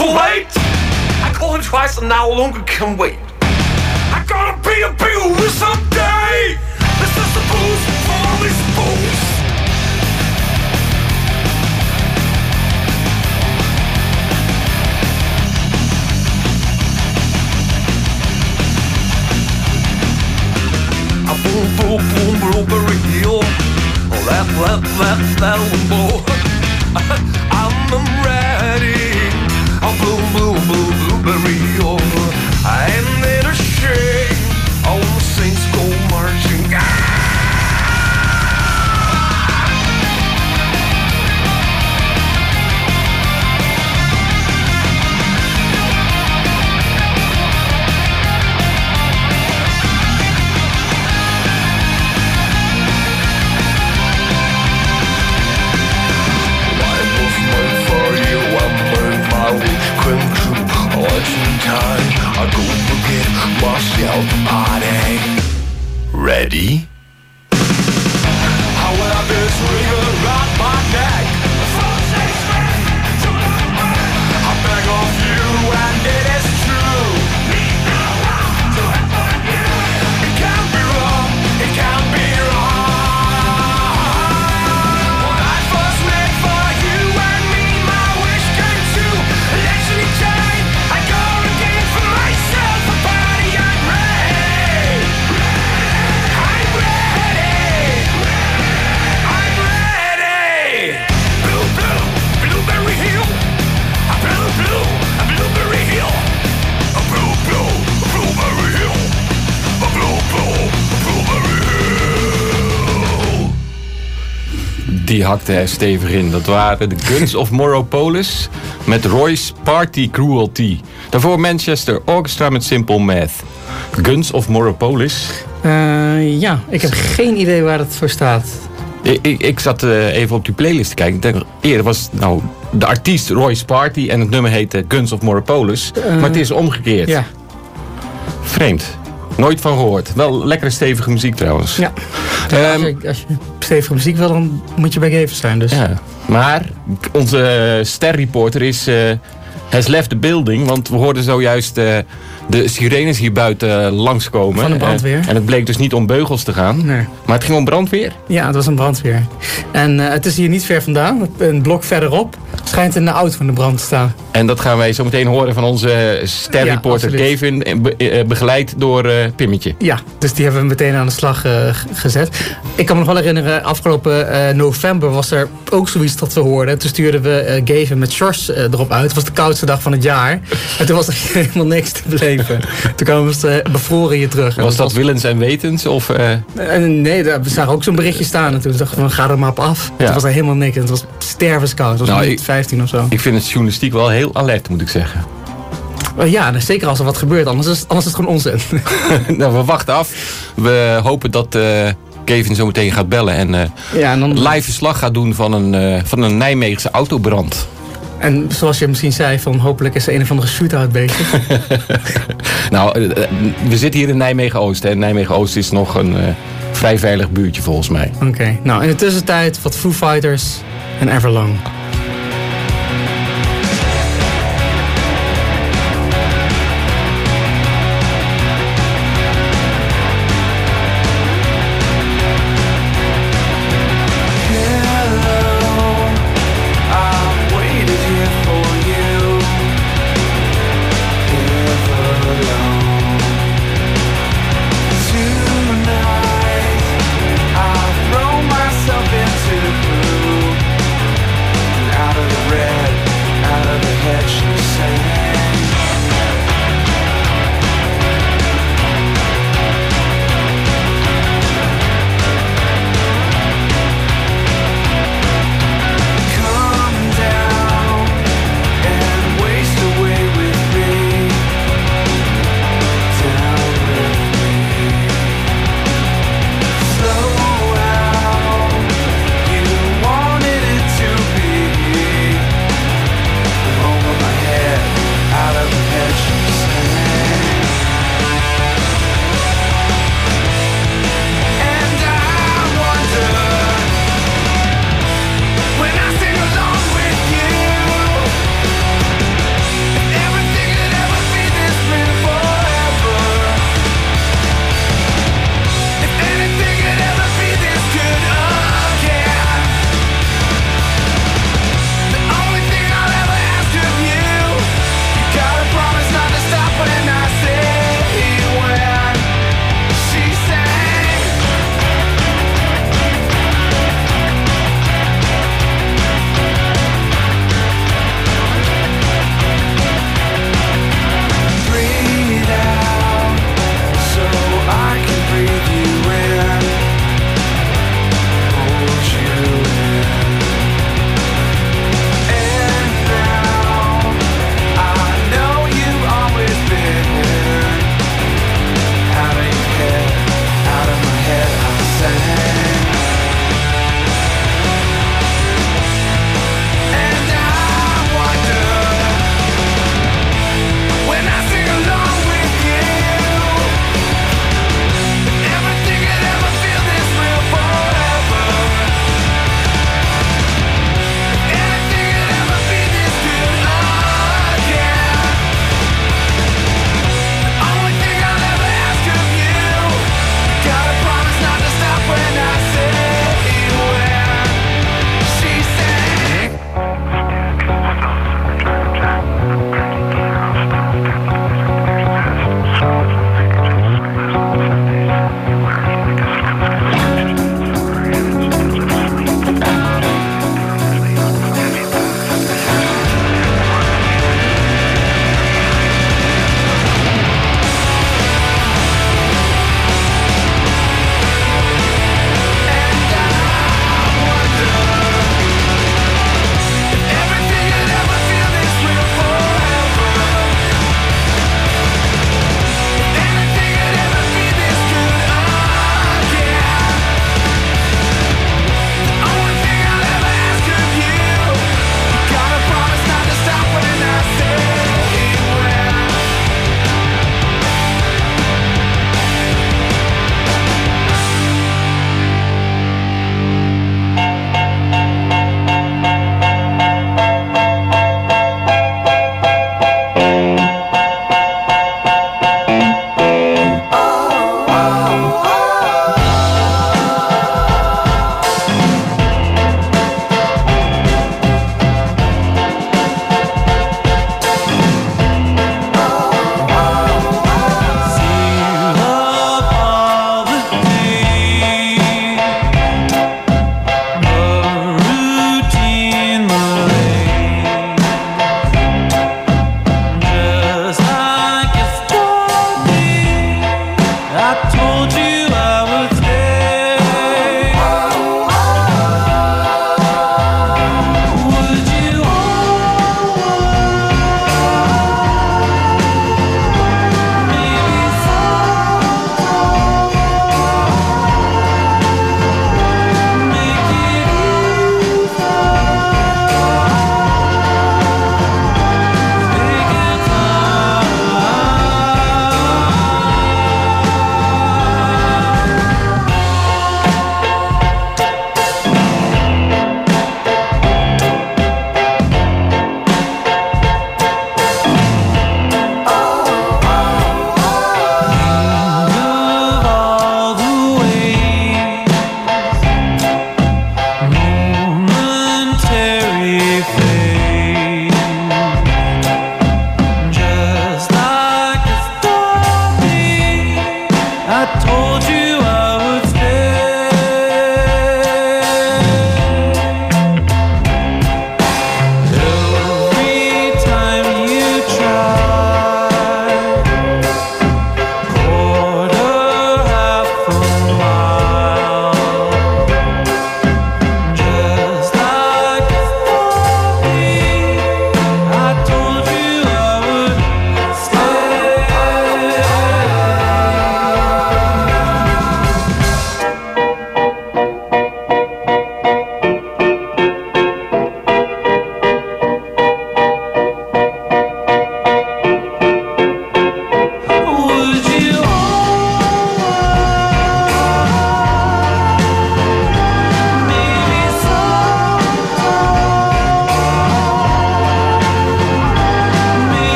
too late. I called him twice and now no longer can wait. I gotta be a big with someday. This is the blues for these fools. Boom, boom, boom, blueberry hill. Let, let, let, let one blow. I'm ready. boom blue, hakte er stevig in. Dat waren de Guns of Moropolis met Royce Party Cruelty. Daarvoor Manchester Orchestra met Simple Math. Guns of Moropolis. Eh, ja, ik heb geen idee waar het voor staat. Ik, ik, ik zat eh, even op die playlist te kijken. Ik denk, eerder was nou, de artiest Royce Party en het nummer heette Guns of Moropolis. Eh, maar het is omgekeerd. Ja. Vreemd. Nooit van gehoord. Wel lekkere stevige muziek trouwens. Ja. Ehm, als, je, als je stevige muziek wil, dan moet je bij Gevers zijn. Dus. Ja. Maar onze sterreporter is, eh has left the building. Want we hoorden zojuist eh, de sirenes hier buiten langskomen. Van de brandweer. En het bleek dus niet om beugels te gaan. Nee. Maar het ging om brandweer. Ja, het was een brandweer. En eh, het is hier niet ver vandaan. Een blok verderop schijnt een auto van de brand te staan. En dat gaan wij zo meteen horen van onze sterreporter Ja. Kevin. eh, be- eh, begeleid door eh, Pimmetje. Ja, dus die hebben we meteen aan de slag gezet. Ik kan me nog wel herinneren, afgelopen november was er ook zoiets dat we hoorden. Toen stuurden we Gavin met Sjors eh, erop uit. Het was de koudste dag van het jaar. En toen was er helemaal niks te beleven. Toen kwamen we bevroren hier terug. Was dat willens en wetens? Of, nee, daar- we zagen ook zo'n berichtje staan. En toen dachten we, ga er maar op af. Ja. Toen was er helemaal niks. En het was stervenskoud. Het was Nou, niet ik- 15 of zo. Ik vind het journalistiek wel heel alert, moet ik zeggen. Eh, ja, zeker als er wat gebeurt, anders is, anders is het gewoon onzin. nou, we wachten af. We hopen dat eh, Kevin zo meteen gaat bellen en, eh, Ja, en dan- live verslag gaat doen van een, van een Nijmeegse autobrand. En zoals je misschien zei, van hopelijk is er een of andere shootout bezig. Nou, we zitten hier in Nijmegen-Oost. En Nijmegen-Oost is nog een vrij veilig buurtje volgens mij. Oké, nou in de tussentijd wat Foo Fighters en Everlong.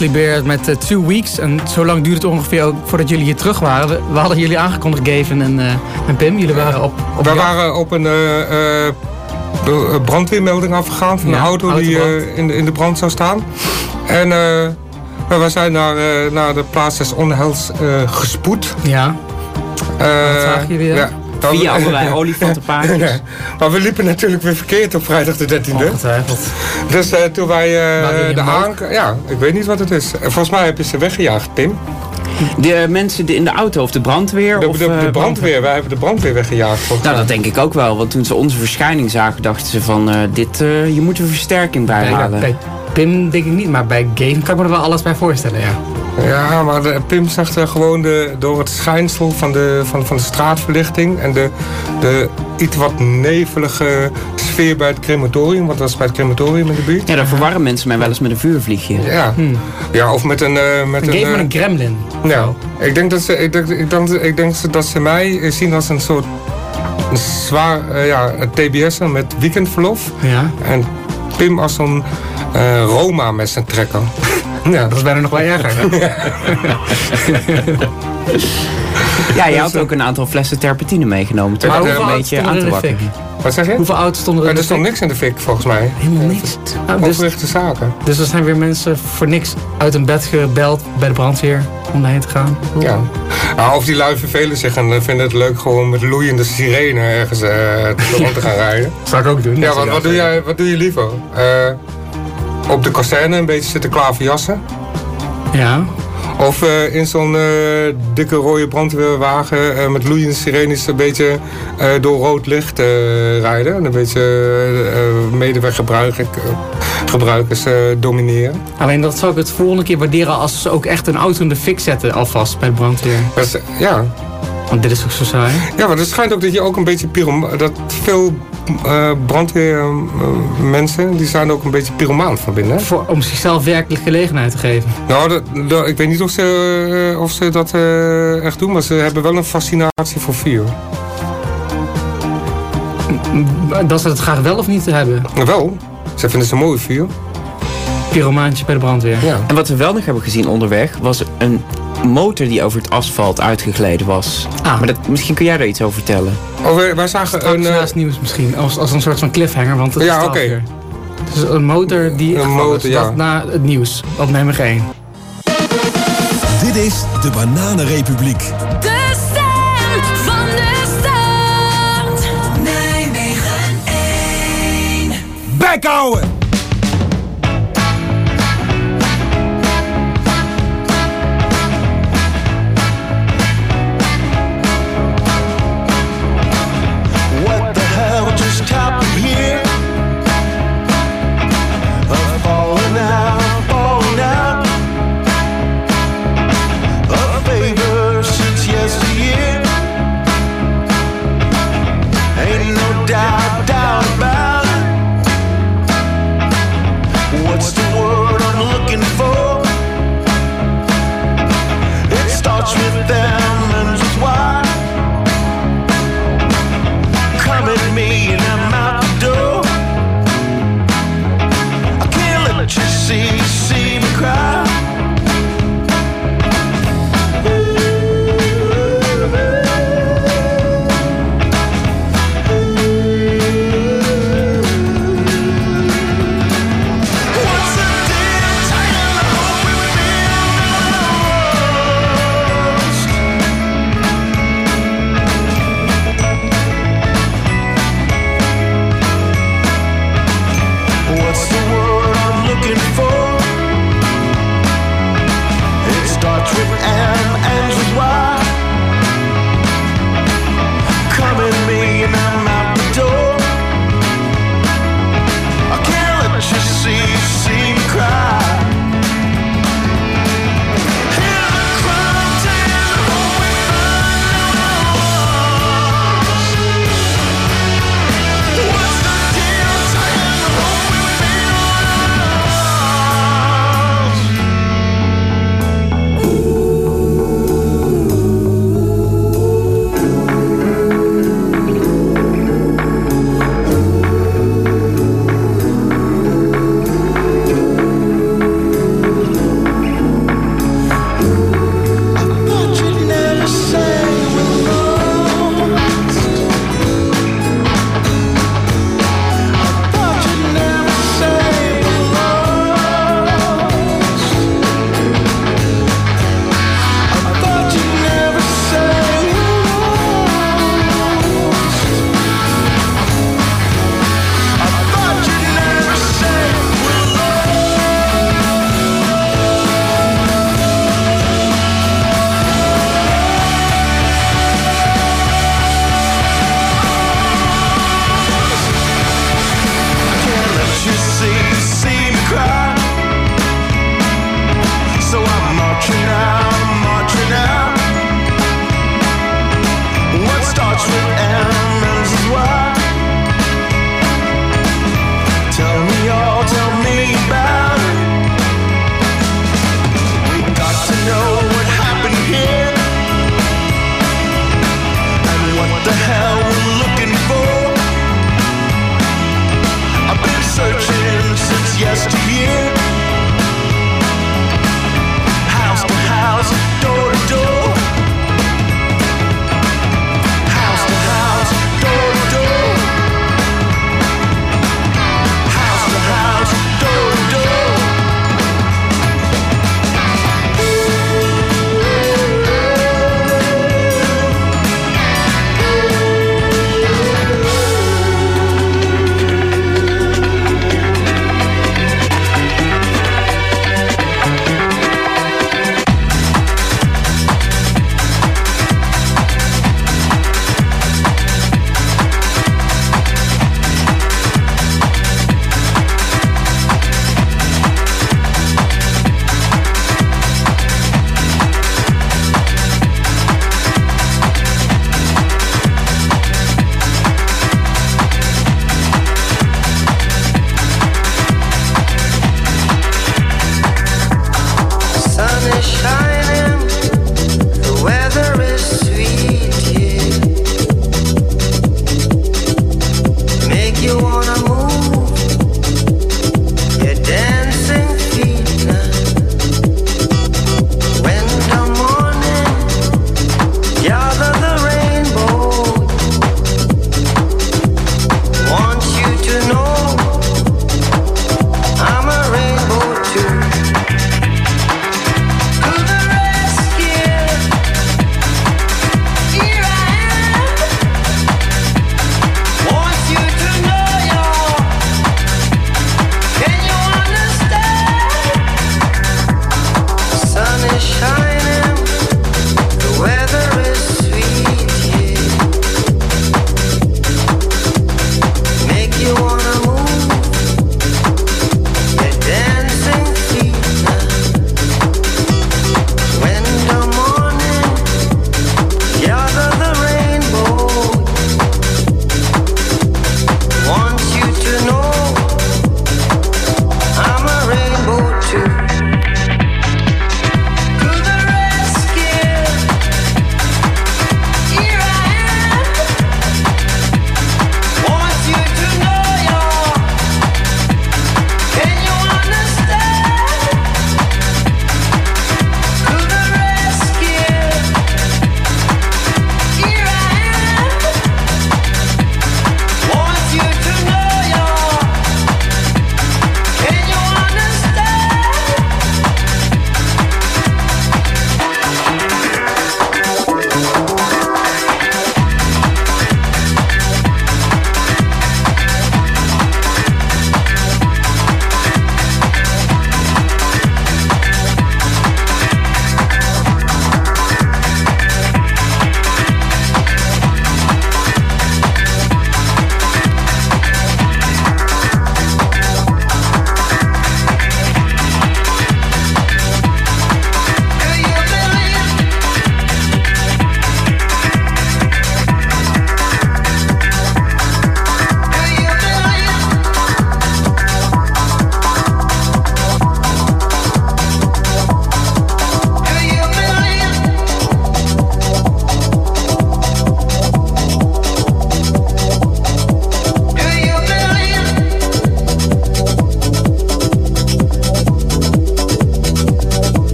Grizzly Bear met eh, Two Weeks. En zo lang duurde het ongeveer ook voordat jullie hier terug waren. We, we hadden jullie aangekondigd, Gavin en, eh, en Pim. Jullie waren op, op We waren op een eh, brandweermelding afgegaan van Ja, een auto die in, de, in de brand zou staan. En we zijn naar, naar de plaats des onheils gespoed. Ja. Wat zagen jullie daar? ja. Via allerlei olifantenpaardjes. Ja. Maar we liepen natuurlijk weer verkeerd op vrijdag de 13e. Ongetwijfeld. Dus eh, toen wij eh, de aank... Ja, ik weet niet wat het is. Eh, Volgens mij heb je ze weggejaagd, Pim. De mensen die in de auto of de brandweer? De, of, de, de brandweer, wij hebben de brandweer weggejaagd. volgens Nou, mij. dat denk ik ook wel. Want toen ze onze verschijning zagen, dachten ze van... eh, dit, eh, je moet er versterking bij Bij, halen. bij Pim denk ik niet, maar bij Gavin kan ik me er wel alles bij voorstellen, ja. Ja, maar de, Pim zegt er gewoon de, door het schijnsel van de, van, van de straatverlichting en de, de iets wat nevelige sfeer bij het crematorium, want dat was bij het crematorium in de buurt. Ja, dan verwarren mensen mij wel eens met een vuurvliegje. Ja, ja of met een... eh, met Een een, met eh, een gremlin. Ja, ik denk dat ze, ik denk, ik denk, ik denk dat ze mij zien als een soort een zwaar eh, ja, TBS'er met weekendverlof. Ja. En Pim als zo'n eh, Roma met zijn trekker. ja. Dat is bijna nog wel erger. Ja, je had ook een aantal flessen terpentine meegenomen. Toch? Maar hoeveel een beetje aan te fik? Wat zeg je? Hoeveel auto's stonden er in Er stond niks in de fik volgens mij. Helemaal niks. Nou, dus, Overrichte zaken. dus er zijn weer mensen voor niks uit een bed gebeld bij de brandweer om daarheen te gaan. Ja. Nou, of die lui vervelen zich en eh, vinden het leuk gewoon met loeiende sirene ergens eh, rond te gaan rijden. zou ik ook doen. Ja, wat, wat, doe jij, wat doe je liever? Eh, op de kazerne een beetje zitten klaverjassen? Ja. Of eh, in zo'n eh, dikke rode brandweerwagen eh, met loeiende sirenes een beetje door rood licht rijden. En een beetje medeweggebruikers gebruikers domineren. Alleen dat zou ik het volgende keer waarderen als ze ook echt een auto in de fik zetten alvast bij de brandweer. Ja. Want dit is ook zo saai. ja, maar het schijnt ook dat je ook een beetje pyrom dat veel eh brandweermensen die zijn ook een beetje pyromaan van binnen. hè? Voor, om zichzelf werkelijk gelegenheid te geven. Nou, dat, dat- ik weet niet of ze, eh, of ze dat eh, echt doen, maar ze hebben wel een fascinatie voor vuur. Dat ze het graag wel of niet te hebben. Nou, wel, ze vinden ze mooi vuur. Pyromaantje bij de brandweer. Ja. En wat we wel nog hebben gezien onderweg was een motor die over het asfalt uitgegleden was. Ah. Maar dat, misschien kun jij daar iets over vertellen. Oh, wij, wij zagen Straks een... eh, naast nieuws misschien. Als, als een soort van cliffhanger. Want het Ja, oké. Dus een motor die Een motor, ja. Na het nieuws. Op nummer 1. Dit is de Bananenrepubliek. De stem van de stad. Nijmegen 1. Bek houden!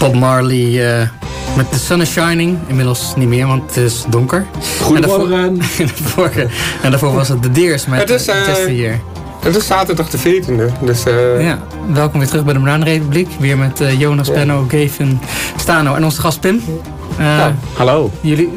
Bob Marley eh, met The Sun is Shining. Inmiddels niet meer, want het is donker. Goedemorgen. En daarvoor, en daarvoor, was het The Deers met Het is, uh, Year. Het is zaterdag de 14e. Dus, Ja, welkom weer terug bij de Bananenrepubliek. Weer met Jonas, Benno, Gavin, Stano en onze gast Pim. Eh, Hallo. Jullie,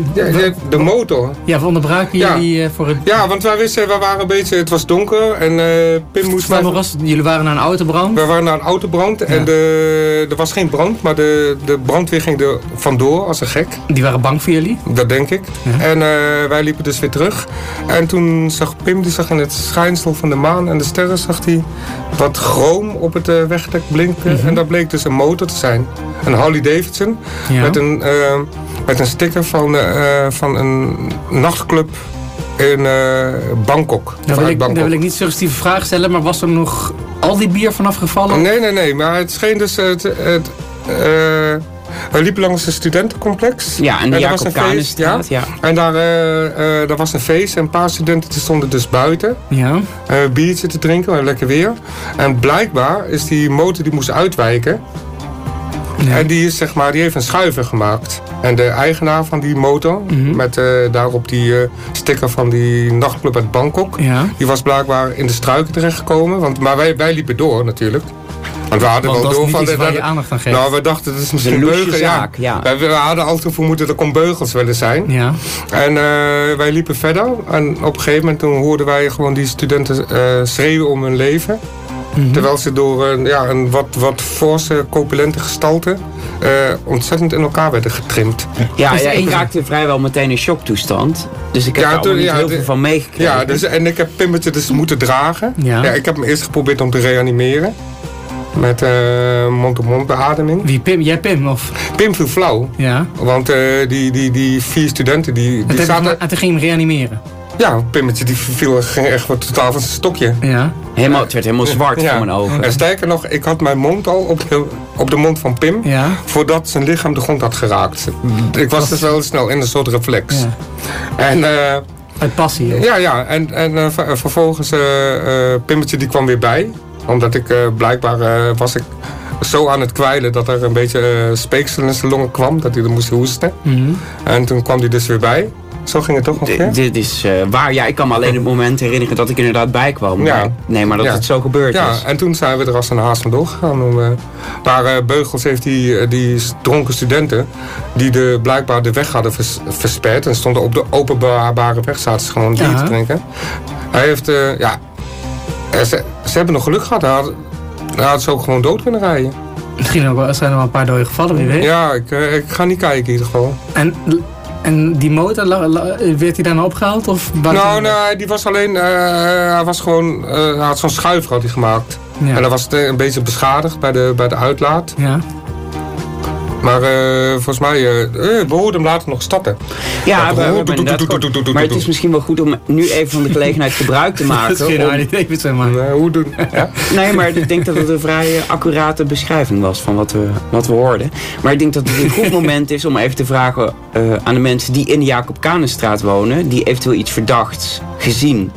de motor. ja, we onderbraken jullie eh, voor het... Ja, want wij wisten, we waren een beetje, het was donker en eh Pim moest Stel nog eens, jullie waren naar een autobrand. We waren naar een autobrand en de, er was geen brand, maar de, de brandweer ging er vandoor als een gek. Die waren bang voor jullie? Dat denk ik. En eh, wij liepen dus weer terug. En toen zag Pim, die zag in het schijnsel van de maan en de sterren, zag hij wat chroom op het wegdek blinken. En dat bleek dus een motor te zijn. Een Harley Davidson. Ja. Met, een, met een sticker van, eh, van een nachtclub in eh, Bangkok. Daar wil, ik, Bangkok. daar wil ik niet suggestieve vragen stellen, maar was er nog al die bier vanaf gevallen? Nee, nee, nee. Maar het scheen dus... Het, het, eh, we liepen langs een studentencomplex. Ja, en de er was Jacob een feest, Kanenstraat, ja. En daar, eh, eh, daar was een feest en een paar studenten stonden dus buiten. Ja. eh, biertje te drinken, lekker weer. En blijkbaar is die motor die moest uitwijken. En die, is, zeg maar, die heeft een schuiver gemaakt. En de eigenaar van die motor, Mhm. met eh, daarop die eh, sticker van die nachtclub uit Bangkok, Ja. die was blijkbaar in de struiken terechtgekomen. Want, maar wij, wij liepen door natuurlijk. Want we hadden Want wel dat door van... waar je aandacht aan geeft. Nou, we dachten, dat is misschien beugel. zaak, ja. Wij, we hadden altijd vermoeden, er kon beugels willen zijn. Ja. En eh, wij liepen verder. En op een gegeven moment toen hoorden wij gewoon die studenten eh, schreeuwen om hun leven. Mhm. Terwijl ze door een, ja, een wat, wat forse, corpulente gestalte eh, ontzettend in elkaar werden getrimd. Ja, Dus ja, ik één- raakte vrijwel meteen in shocktoestand. Dus ik heb Ja, daar toen- allemaal niet ja, heel de- veel van meegekregen. Ja, dus, en ik heb Pimmetje dus moeten dragen. Ja. ik heb hem eerst geprobeerd om te reanimeren. Met eh, mond-op-mond beademing. Wie Pim? Jij Pim? Of? Pim viel flauw. Ja. Want eh, die, die, die vier studenten die, En die toen, zaten... en toen ging hem reanimeren. Ja, Pimmetje die viel ging echt wat totaal van zijn stokje. Ja. Helemaal, het werd helemaal zwart Ja. voor mijn ogen. En sterker nog, ik had mijn mond al op de, op de mond van Pim. Ja. Voordat zijn lichaam de grond had geraakt. Ik was dus wel snel in een soort reflex. Ja. En eh, Uit passie. of? ja, ja, en, en eh, ver- vervolgens eh eh, Pimmetje die kwam weer bij. Omdat ik eh, blijkbaar eh, was ik zo aan het kwijlen dat er een beetje speeksel in zijn longen kwam. Dat hij er moest hoesten. Mhm. En toen kwam hij dus weer bij. Zo ging het toch D- ongeveer? Dit is eh, waar. Ja, ik kan me alleen het moment herinneren dat ik inderdaad bij kwam. Ja. Maar- Nee, maar dat Ja. het zo gebeurd Ja, is. en toen zijn we er als een haast vandoor gegaan. Om, maar eh, Beugels heeft die, die dronken studenten... die de, blijkbaar de weg hadden vers, versperd... en stonden op de openbare weg, zaten ze gewoon bier Ja. te drinken. Hij heeft, eh, ja... Ze, ze hebben nog geluk gehad. Hij had, hij had ze ook gewoon dood kunnen rijden. Misschien ook wel, zijn er wel een paar dode gevallen, wie weet. Ja, ik, ik ga niet kijken in ieder geval. En, en die motor, werd hij dan opgehaald? Of Nou, nee, die was alleen... eh, hij was gewoon... eh, hij had zo'n had hij gemaakt. Ja. En dan was het een beetje beschadigd bij de, bij de uitlaat. Ja. Maar eh, volgens mij, eh, we hoorden hem later nog stappen. Ja. Maar het is misschien wel goed om nu even van de gelegenheid gebruik te maken. Dat om- Harley Davidson, man. Eh, hoe doen? Ja? Nee, maar ik denk dat het een vrij accurate beschrijving was van wat we, wat we hoorden. Maar ik denk dat het een goed moment is om even te vragen aan de mensen die in de Jacob Kanenstraat wonen, die eventueel iets verdachts gezien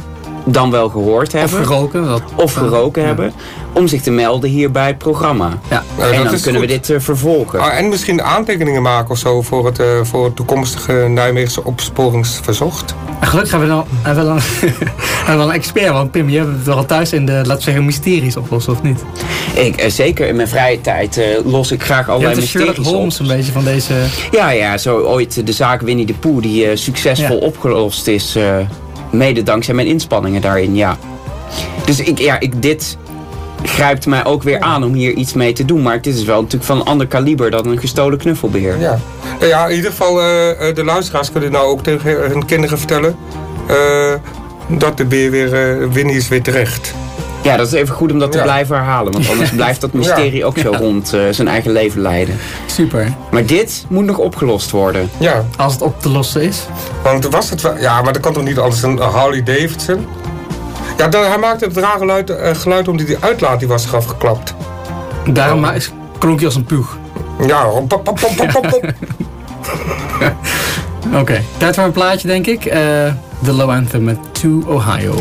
dan wel gehoord Of hebben. geroken. Dat, of geroken hebben, om zich te melden hier bij het programma. Ja. Ja, en dan kunnen we dit eh, vervolgen. Ah, en misschien aantekeningen maken of zo voor het, eh, voor het toekomstige Nijmeegse opsporingsverzocht. En gelukkig hebben we dan, hebben we dan, hebben we dan een expert. Want Pim, je hebt het wel thuis in de, laten we zeggen, mysteries oplossen, of niet? Ik, eh, zeker in mijn vrije tijd eh, los ik graag Je allerlei de Sherlock mysteries op. Holmes een beetje van deze... Ja, ja, zo ooit de zaak Winnie de Pooh die eh, succesvol Ja. opgelost is. Mede dankzij mijn inspanningen daarin, ja. Dus ik, ja, ik, dit grijpt mij ook weer aan om hier iets mee te doen. Maar dit is wel natuurlijk van een ander kaliber dan een gestolen knuffelbeer. Ja. Ja, in ieder geval, eh, de luisteraars kunnen nou ook tegen hun kinderen vertellen... eh, dat de beer weer, Winnie is weer terecht. Ja, dat is even goed om dat te Ja. blijven herhalen. Want anders blijft dat mysterie ook zo rond eh, zijn eigen leven leiden. Super. Maar dit moet nog opgelost worden. Ja, Als het op te lossen is. want was het wel... Ja, maar dat kan toch niet anders een Harley Davidson? Ja, dan, hij maakte het rare geluid, eh, geluid omdat die uitlaat die was eraf geklapt. Daarom is- klonk je als een ploeg. Ja, pop, pop, pop, pop, pop, pop. Oké, tijd voor een plaatje, denk ik. Eh The Low Anthem met To Ohio.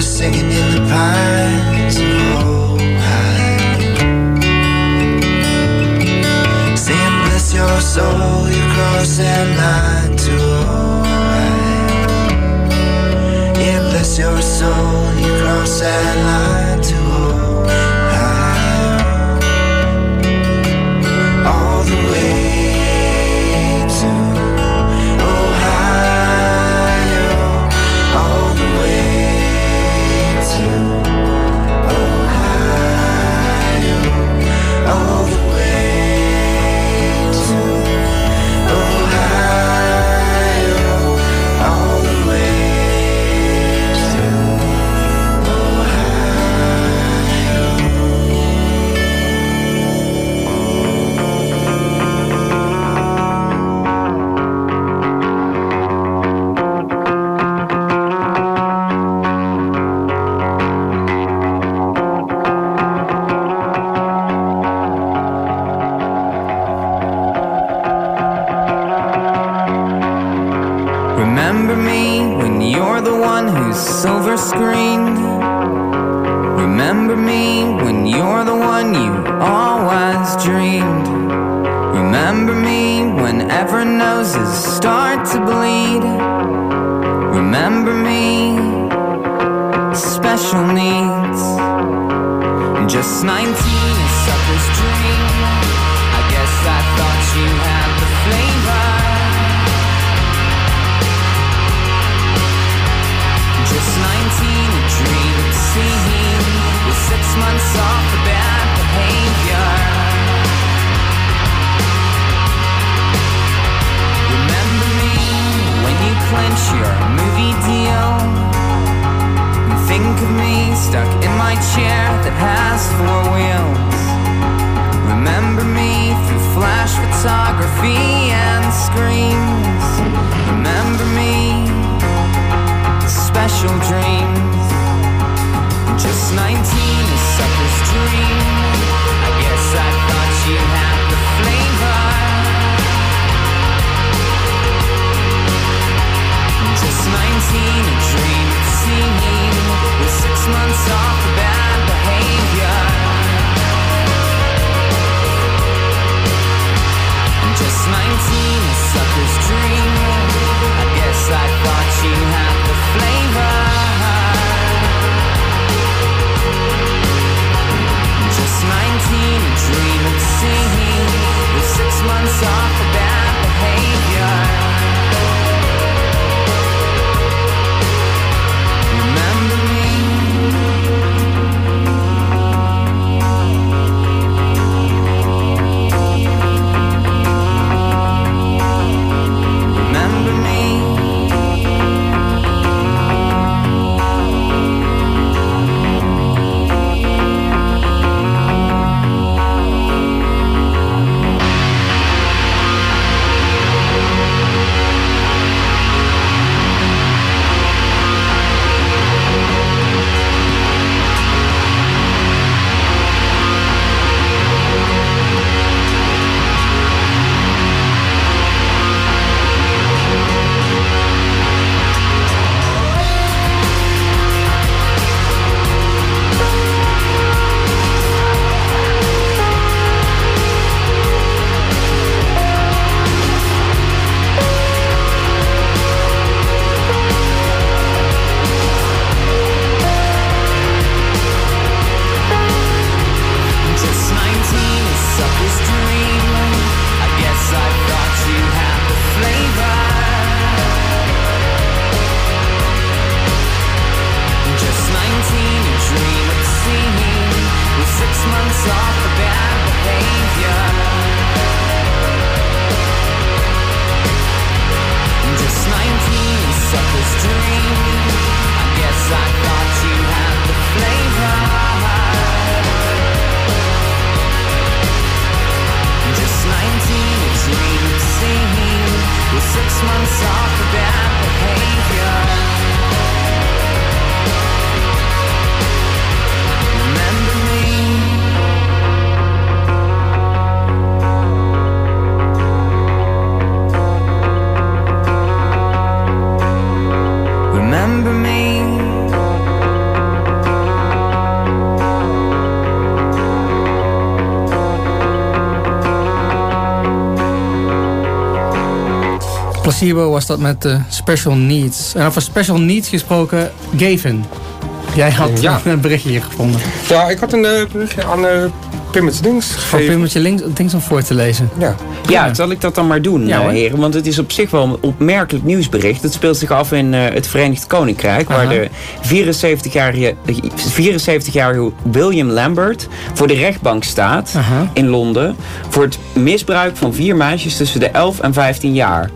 was singing in the pines of Ohio. Saying, bless your soul, you cross that line to Ohio. Yeah, bless your soul, you cross that line to Ohio. Placebo was dat met eh, Special Needs. En over Special Needs gesproken, Gavin. Jij had Ja. een berichtje hier gevonden. Ja, ik had een eh, berichtje aan eh Pimmetje Links Van gegeven. Pimmetje links, links om voor te lezen. Ja. Ja, zal ik dat dan maar doen, Ja, heren? Want het is op zich wel een opmerkelijk nieuwsbericht. Het speelt zich af in eh, het Verenigd Koninkrijk, waar de 74-jarige 74-jarige William Lambert voor de rechtbank staat Aha. in Londen voor het misbruik van vier meisjes tussen de 11 en 15 jaar.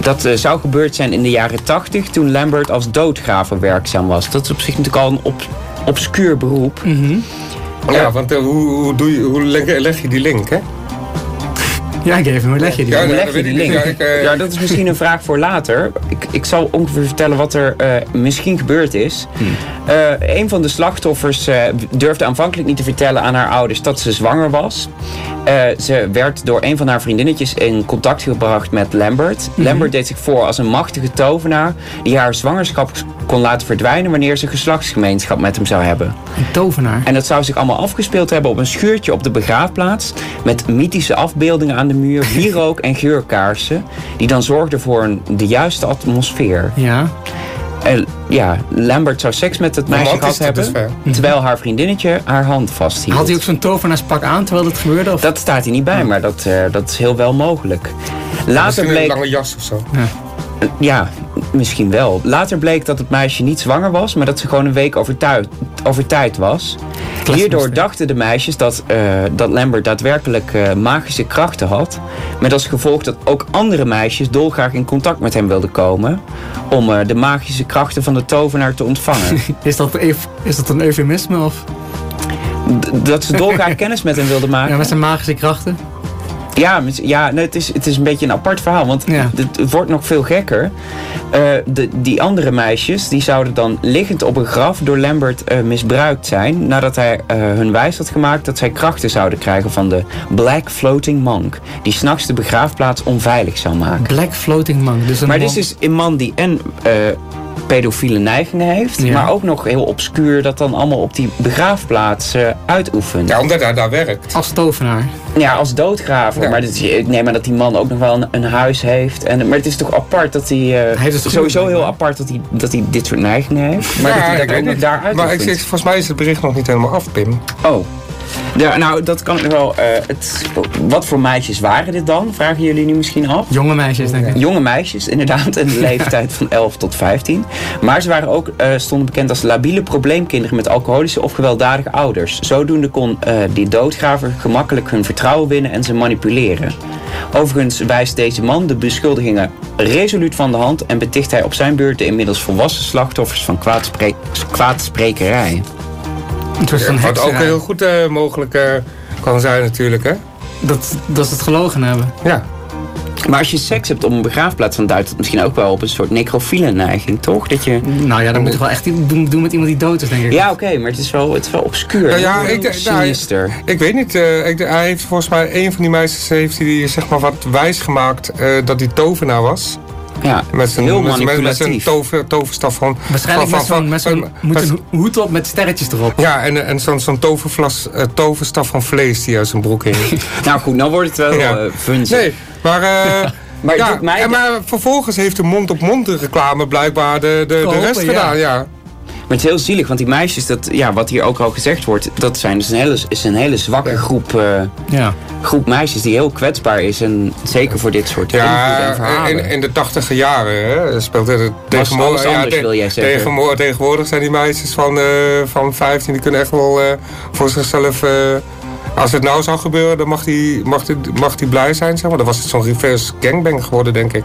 Dat eh, zou gebeurd zijn in de jaren 80 toen Lambert als doodgraver werkzaam was. Dat is op zich natuurlijk al een op, obscuur beroep. Ja, want eh, hoe, hoe, doe je, hoe leg, leg je die link, hè? Ja, Gavin, hoe leg je die? Ja, ja, leg je die ik link? niet. Ja, ik, eh, Ja, dat is misschien een vraag voor later. Ik, ik zal ongeveer vertellen wat er eh, misschien gebeurd is. Eh, een van de slachtoffers eh, durfde aanvankelijk niet te vertellen aan haar ouders dat ze zwanger was. Eh, ze werd door een van haar vriendinnetjes in contact gebracht met Lambert. Lambert deed zich voor als een machtige tovenaar die haar zwangerschap kon laten verdwijnen wanneer ze geslachtsgemeenschap met hem zou hebben. Een tovenaar. En dat zou zich allemaal afgespeeld hebben op een schuurtje op de begraafplaats. Met mythische afbeeldingen aan de muur, wierook en geurkaarsen. Die dan zorgden voor een, de juiste atmosfeer. Ja. En ja, Lambert zou seks met het meisje gehad hebben. Terwijl haar vriendinnetje haar hand vasthield. Had hij ook zo'n tovenaarspak aan terwijl dat gebeurde? Of? Dat staat hier niet bij, maar dat, eh, dat is heel wel mogelijk. Later Misschien een bleek... lange jas of zo. Ja, misschien wel. Later bleek dat het meisje niet zwanger was, maar dat ze gewoon een week over, over tijd was. Hierdoor dachten de meisjes dat, eh, dat Lambert daadwerkelijk eh, magische krachten had. Met als gevolg dat ook andere meisjes dolgraag in contact met hem wilden komen. Om eh, de magische krachten van de tovenaar te ontvangen. Is dat, is dat een eufemisme? Of? D- dat ze dolgraag kennis met hem wilden maken. Ja, met zijn magische krachten? Ja, ja nee, het, is, het is een beetje een apart verhaal. Want Ja. het, het wordt nog veel gekker. Eh, de, die andere meisjes die zouden dan liggend op een graf door Lambert eh, misbruikt zijn. Nadat hij eh, hun wijs had gemaakt dat zij krachten zouden krijgen van de Black Floating Monk. Die s'nachts de begraafplaats onveilig zou maken. Black Floating Monk. Dus een Maar dit is een man die en eh, pedofiele neigingen heeft. Ja. Maar ook nog heel obscuur dat dan allemaal op die begraafplaats eh, uitoefent. Ja, omdat hij daar werkt. Als tovenaar. Ja, als doodgraver. Ja. Maar dit, is- ik neem aan dat die man ook nog wel een, een huis heeft. En, maar het is toch apart dat hij... eh, Hij heeft het goed, sowieso heel apart dat hij, dat hij dit soort neigingen heeft. Maar Ja, dat hij dat ook nog niet. daar Maar ik, volgens mij is het bericht nog niet helemaal af, Pim. Oh. Ja, nou, dat kan ik nog wel... eh, het, wat voor meisjes waren dit dan? Vragen jullie nu misschien af? Jonge meisjes, denk ik. Jonge meisjes, inderdaad, in de leeftijd van 11 tot 15. Maar ze waren ook, eh, stonden bekend als labiele probleemkinderen met alcoholische of gewelddadige ouders. Zodoende kon eh, die doodgraver gemakkelijk hun vertrouwen winnen en ze manipuleren. Overigens wijst deze man de beschuldigingen resoluut van de hand en beticht hij op zijn beurt de inmiddels volwassen slachtoffers van kwaadsprekerij. Het was een Wat ook heel goed eh, mogelijk eh, kan zijn natuurlijk, hè? Dat, dat ze het gelogen hebben. Ja. Maar als je seks hebt op een begraafplaats, dan duidt het misschien ook wel op een soort necrofiele neiging, toch? Dat je... Nou ja, dan moet je wel echt doen, doen met iemand die dood is, denk ik. Ja, oké, maar het is wel, het is wel obscuur. Nou ja, ik, nou, sinister. ik weet niet. eh, ik, hij heeft volgens mij een van die meisjes heeft hij zeg maar wat wijs gemaakt eh, dat hij tovenaar was. Ja, Met zijn, heel met, met zijn manipulatief. tover, toverstaf van. Waarschijnlijk van, met zo'n met zo'n- een hoed op met sterretjes erop. Ja, en, en zo'n zo'n tovervlas, eh, toverstaf van vlees die uit zijn broek hing. Nou goed, nou wordt het wel Ja. eh funzig. Nee, maar. eh, Maar ja, doet mij- en maar vervolgens heeft de mond-op-mond reclame blijkbaar de, de, rest ja. gedaan. Ja. Maar het is heel zielig, want die meisjes, dat, ja, wat hier ook al gezegd wordt, dat zijn dus een hele, is een hele zwakke groep, eh, Ja. groep meisjes die heel kwetsbaar is. En zeker voor dit soort en Ja, verhalen. in, in de tachtiger jaren hè, speelde het alles anders, wil jij zeggen? tegenwoordig, tegenwoordig zijn die meisjes van, eh, van 15, die kunnen echt wel eh, voor zichzelf. eh, als het nou zou gebeuren, dan mag die, mag die, mag die blij zijn. Zeg maar. Dan was het zo'n reverse gangbang geworden, denk ik.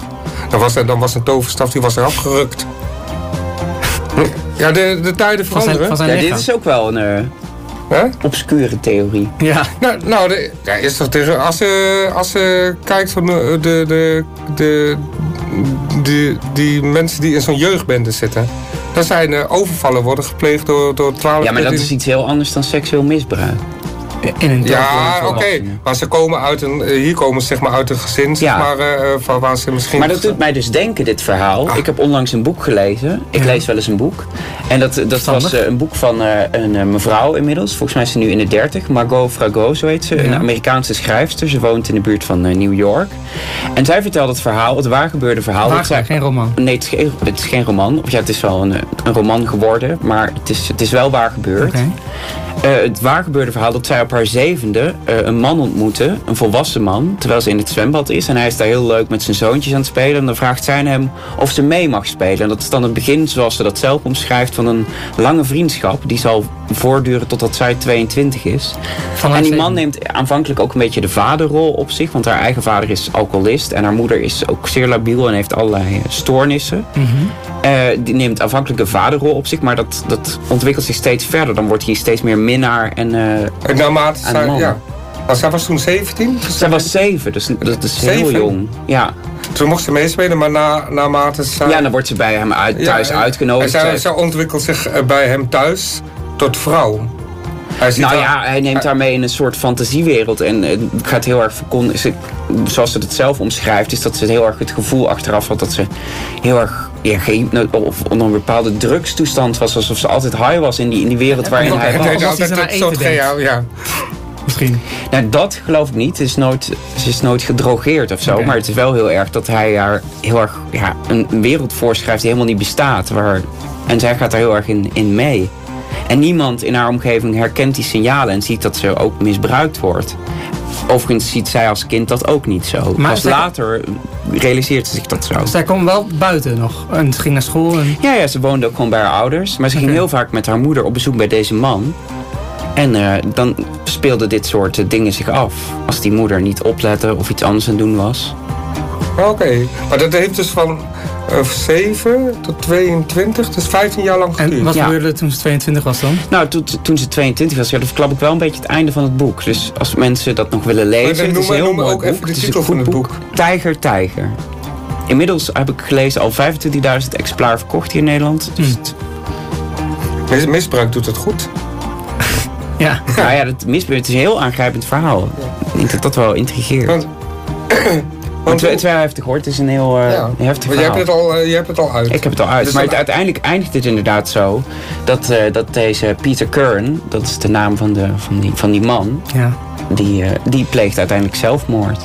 Dan was, er, dan was een toverstaf die was eraf gerukt. Ja, de, de tijden Van zijn, veranderen. van zijn ja, dit is ook wel een eh, Hè? obscure theorie. Ja. Nou, nou de, ja, is toch tegen, als je als je kijkt van de, de, de, de, de- die mensen die in zo'n jeugdbende zitten. Dan zijn eh, overvallen worden gepleegd door, door 12 Ja, maar dat is iets heel anders dan seksueel misbruik. In een Ja, oké. Maar ze komen uit een, eh, hier komen ze zeg maar uit een gezin, zeg maar, eh, van waar ze misschien... Maar dat doet mij dus denken, dit verhaal. Ah. Ik heb onlangs een boek gelezen. Ik lees wel eens een boek. En dat, dat was Verstandig. eh, een boek van eh, een eh, mevrouw inmiddels. Volgens mij is ze nu in de 30. Margot Frago, zo heet ze. Een. Amerikaanse schrijfster. Ze woont in de buurt van eh, New York. En zij vertelt het verhaal, het waargebeurde verhaal. Waar zij, geen roman. Nee, het is, geen, het is geen roman. Of ja, het is wel een, eh, een roman geworden. Maar het is, het is wel waar gebeurd. Eh, het waargebeurde verhaal dat zij op haar zevende eh, een man ontmoette, een volwassen man, terwijl ze in het zwembad is. En hij is daar heel leuk met zijn zoontjes aan het spelen. En dan vraagt zij hem of ze mee mag spelen. En dat is dan het begin, zoals ze dat zelf omschrijft, van een lange vriendschap. Die zal voortduren totdat zij 22 is. Van en die man neemt aanvankelijk ook een beetje de vaderrol op zich. Want haar eigen vader is alcoholist. En haar moeder is ook zeer labiel en heeft allerlei eh, stoornissen. Mhm. Die neemt aanvankelijk een vaderrol op zich, maar dat, dat ontwikkelt zich steeds verder. Dan wordt hij steeds meer minnaar en. En naarmate zij, man. ja. Zij was toen 17? Zij was zeven, dus dat is heel Zeven? jong. Ja. Toen mocht ze meespelen, maar na, naarmate zij... ja, dan wordt ze bij hem uit, Ja, thuis en- uitgenodigd. En zij, Zij- zij ontwikkelt zich eh, bij hem thuis tot vrouw. Nou ja, hij neemt haar mee in een soort fantasiewereld. En eh, het gaat heel erg ze- Zoals ze het zelf omschrijft, is dat ze heel erg het gevoel achteraf had dat ze heel erg. Ja, of onder een bepaalde drugstoestand was. Alsof ze altijd high was in die, in die wereld waarin hij het was. deed altijd een soort ja. Misschien. Nou, dat geloof ik niet. Ze is nooit, ze is nooit gedrogeerd of zo. Maar het is wel heel erg dat hij haar heel erg ja, een, een wereld voorschrijft die helemaal niet bestaat. Waar, en zij gaat daar heel erg in, in mee. En niemand in haar omgeving herkent die signalen en ziet dat ze ook misbruikt wordt. Overigens ziet zij als kind dat ook niet zo. Maar Pas zij- later realiseert ze zich dat zo. Zij kwam wel buiten nog. En ze ging naar school. En... Ja, ja, ze woonde ook gewoon bij haar ouders. Maar ze ging heel vaak met haar moeder op bezoek bij deze man. En eh, dan speelden dit soort eh, dingen zich af. Als die moeder niet oplette of iets anders aan het doen was. Oké, maar dat heeft dus van 7 tot 22, dus 15 jaar lang geduurd. En wat Ja. gebeurde er toen ze 22 was dan? Nou, toen, toen ze 22 was, ja, dat verklap ik wel een beetje het einde van het boek. Dus als mensen dat nog willen lezen, Maar het is een heel mooi ook boek. even de Het is titel van goed het boek. Tijger, Tijger. Inmiddels heb ik gelezen al 25.000 exemplaren verkocht hier in Nederland. Dus het- Mis- misbruik doet het goed. Ja. nou ja, het, misbruik, het is een heel aangrijpend verhaal. Ik denk dat dat wel intrigeert. Want, Want het is wel heftig hoor, het is een heel eh, ja, heftig maar verhaal. hebt, het al, eh, jij hebt het al uit. Ik heb het al uit. Dus maar het, uiteindelijk eindigt het inderdaad zo dat, eh, dat deze Peter Kern, dat is de naam van, de, van, die, van die man, Ja. die, die pleegt uiteindelijk zelfmoord.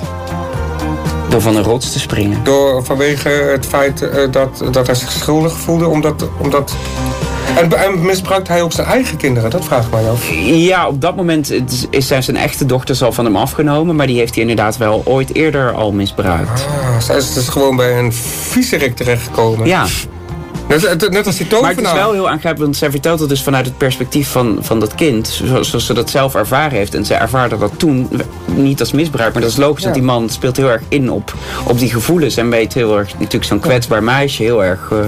Door van een rots te springen. Door, vanwege het feit eh, dat, dat hij zich schuldig voelde, omdat... omdat en, en misbruikt hij ook zijn eigen kinderen? Dat vraag ik mij af. Ja, op dat moment is, zijn zijn echte dochter al van hem afgenomen, maar die heeft hij inderdaad wel ooit eerder al misbruikt. Ah, zij is dus gewoon bij een viezerik terechtgekomen. Ja. Net, net als die Maar tovenaar. het is wel heel aangrijpend, want zij vertelt het dus vanuit het perspectief van, van dat kind. Zoals, zoals ze dat zelf ervaren heeft. En zij ervaarde dat toen niet als misbruik. Maar dat is logisch, Ja. want die man speelt heel erg in op, op die gevoelens. En weet heel erg, natuurlijk zo'n kwetsbaar meisje, heel erg eh,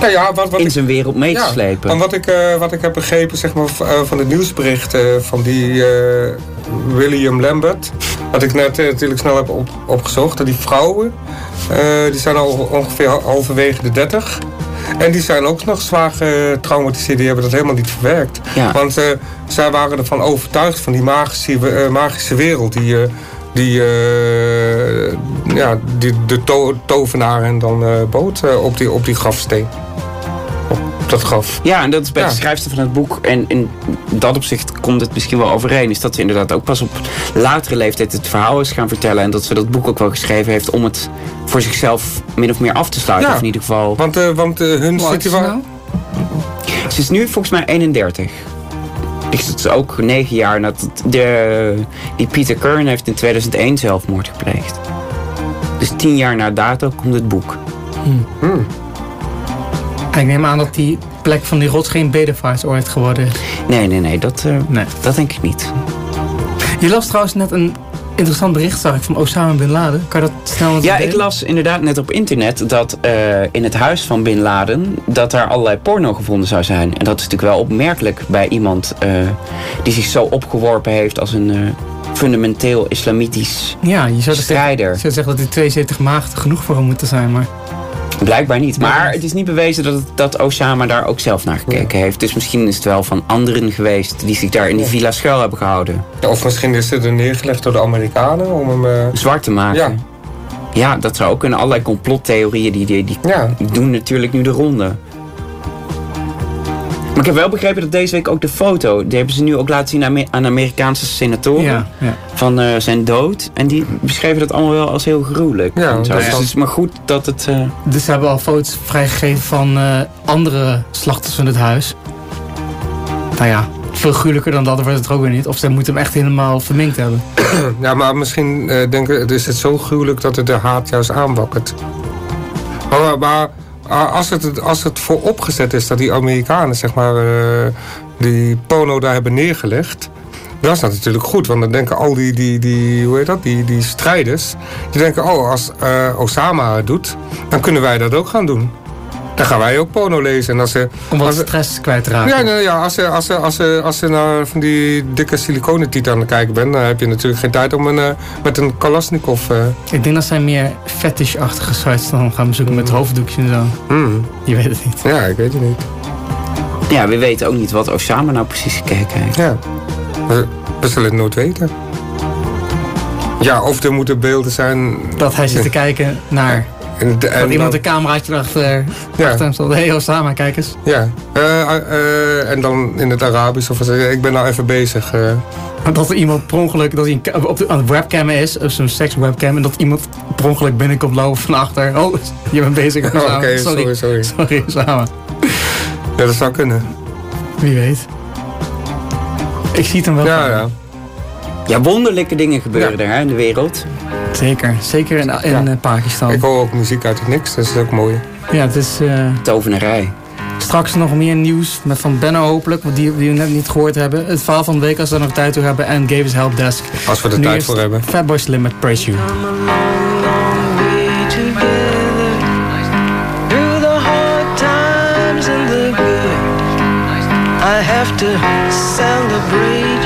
Nou ja, wat, wat in zijn wereld mee te Ja, slepen. want wat ik, eh, wat ik heb begrepen zeg maar, eh, van het nieuwsbericht eh, van die William Lambert. Wat ik net natuurlijk snel heb op, opgezocht. Dat die vrouwen, die zijn al ongeveer halverwege de 30. En die zijn ook nog zwaar getraumatiseerd. Die hebben dat helemaal niet verwerkt. Ja. Want eh, zij waren ervan overtuigd van die magische, eh, magische wereld. Die, eh, die, ja, die de to tovenaar en dan boot eh, op, die, op die grafsteen. Op dat graf. Ja, en dat is bij Ja. de schrijfster van het boek. En in dat opzicht komt het misschien wel overeen. Is dat ze inderdaad ook pas op latere leeftijd het verhaal is gaan vertellen. En dat ze dat boek ook wel geschreven heeft om het voor zichzelf min of meer af te sluiten. Ja. Of in ieder geval. Want, eh, want eh, hun situatie. nou? Ze is nu volgens mij 31. Dus dat is ook negen jaar nadat de, die Peter Kern heeft in 2001 zelfmoord gepleegd. Dus tien jaar na dato komt het boek. En ik neem aan dat die plek van die rots geen Bedevaarts ooit geworden. Nee, nee, nee, dat, eh, Nee. dat denk ik niet. Je las trouwens net een interessant bericht, zag ik, van Osama Bin Laden. Kan je dat snel Ja, ik las inderdaad net op internet dat eh, in het huis van Bin Laden... dat daar allerlei porno gevonden zou zijn. En dat is natuurlijk wel opmerkelijk bij iemand eh, die zich zo opgeworpen heeft als een fundamenteel islamitisch Ja, je zou, dus zeggen, strijder. je zou zeggen dat die 72 maagden genoeg voor hem moeten zijn, maar... Blijkbaar niet. Maar het is niet bewezen dat, het- dat Osama daar ook zelf naar gekeken heeft. Dus misschien is het wel van anderen geweest die zich daar in die villa schuil hebben gehouden. Ja, Of misschien is het er neergelegd door de Amerikanen om hem... eh, Zwart te maken. Ja. Ja, dat zou ook kunnen. Allerlei complottheorieën die, die, doen natuurlijk nu de ronde. Maar ik heb wel begrepen dat deze week ook de foto... die hebben ze nu ook laten zien aan, Amer- aan Amerikaanse senatoren... Ja, ja. van eh, zijn dood. En die beschreven dat allemaal wel als heel gruwelijk. Ja, dat Dus is- het is maar goed dat het... eh, Dus ze hebben al foto's vrijgegeven van eh, andere slachtoffers van het huis. Nou ja, veel gruwelijker dan dat wordt het er ook weer niet. Of ze moeten hem echt helemaal verminkt hebben. Ja, maar misschien eh, denken, is het zo gruwelijk dat het de haat juist aanwakkert. Maar, maar ah, als, het, als het vooropgezet is dat die Amerikanen, zeg maar, eh, die porno daar hebben neergelegd. Dan is dat natuurlijk goed, want dan denken al die, die, die, hoe heet dat, die, die strijders, die denken, oh, als eh, Osama het doet, dan kunnen wij dat ook gaan doen. Dan gaan wij ook porno lezen. En als ze, Om wat als ze- stress kwijt te raken. ja, nee, ja als, je, als, je, als, je, als je naar van die dikke siliconentieten aan het kijken bent, dan heb je natuurlijk geen tijd om een, eh, met een Kalashnikov. eh Ik denk dat zij meer fetish-achtige sites dan gaan bezoeken met hoofddoekjes en zo. hmm. Je weet het niet. Ja, ik weet het niet. ja, we weten ook niet wat Osama nou precies gekeken heeft. Ja, we, we zullen het nooit weten. Ja, of er moeten beelden zijn. Dat hij zit te kijken naar... En, de- en dat iemand dan- een cameraatje achter, Ja. achter hem stond. Hé, hey, Osama, kijk eens. Ja, eh, eh, en dan in het Arabisch of ik ben nou even bezig. eh. Dat er iemand per ongeluk, dat hij op de, aan het webcam is, of zo'n sekswebcam, en dat iemand per ongeluk binnenkomt lopen van achter. Oh, je bent bezig met Oh, Osama. Oké, sorry, sorry. Sorry, Osama. Ja, dat zou kunnen. Wie weet. Ik zie het hem wel. Ja, ja. Ja, wonderlijke dingen gebeuren er hè, in de wereld. Zeker. Zeker in, in Ja. eh, Pakistan. Ik hoor ook muziek uit het niks, dat is ook mooi. Ja, het is eh, Tovenarij. straks nog meer nieuws met van Benno hopelijk, want die, die we net niet gehoord hebben. Het verhaal van de week als we er nog tijd toe hebben en Gavis Helpdesk. Als we er tijd voor hebben. Fatboy Slim met Praise You. Through the hard times and the good, I have to celebrate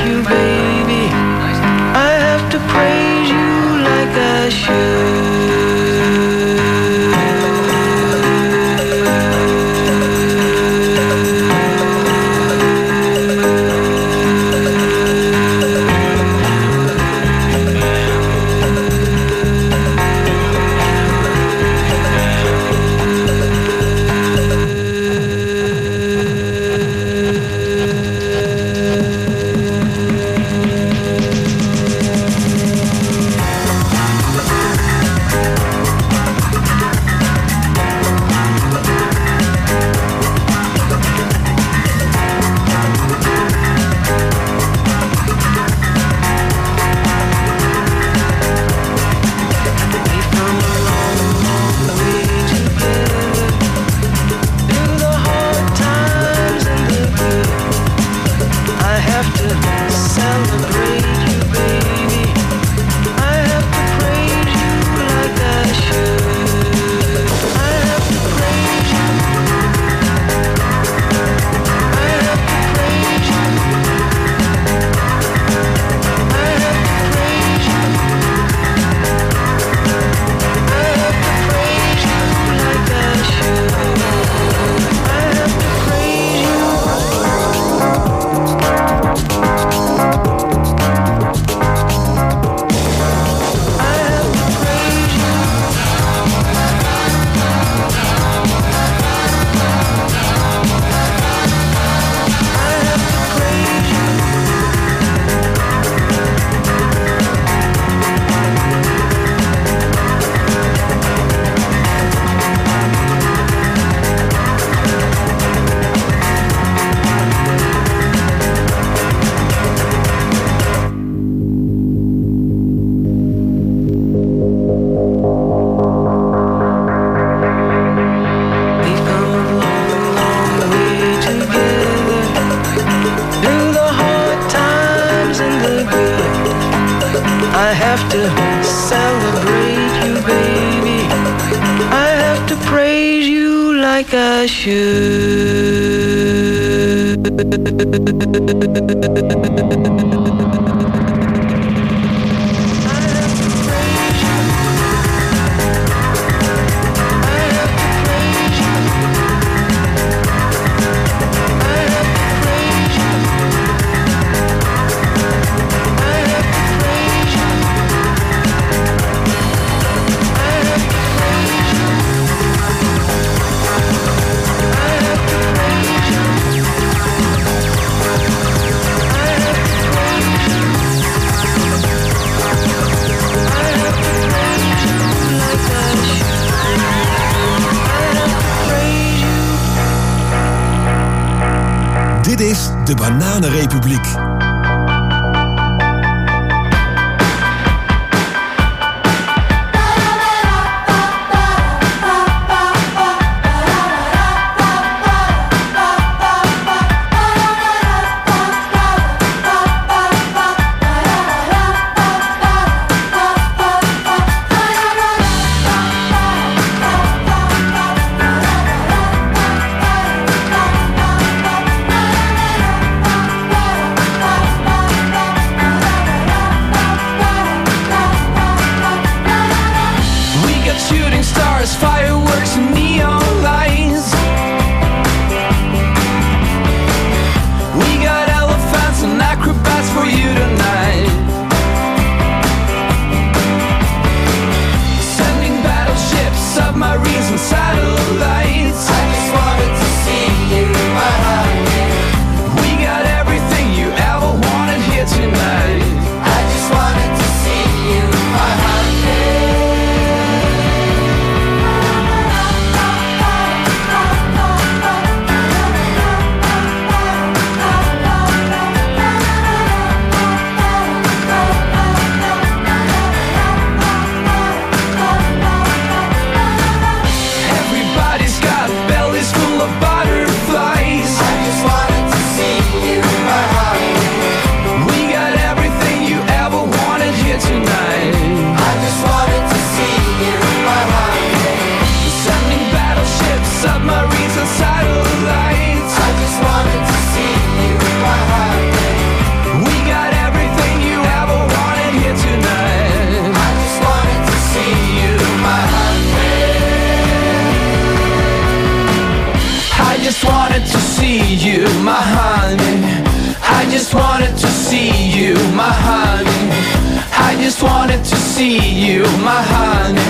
see you, my honey.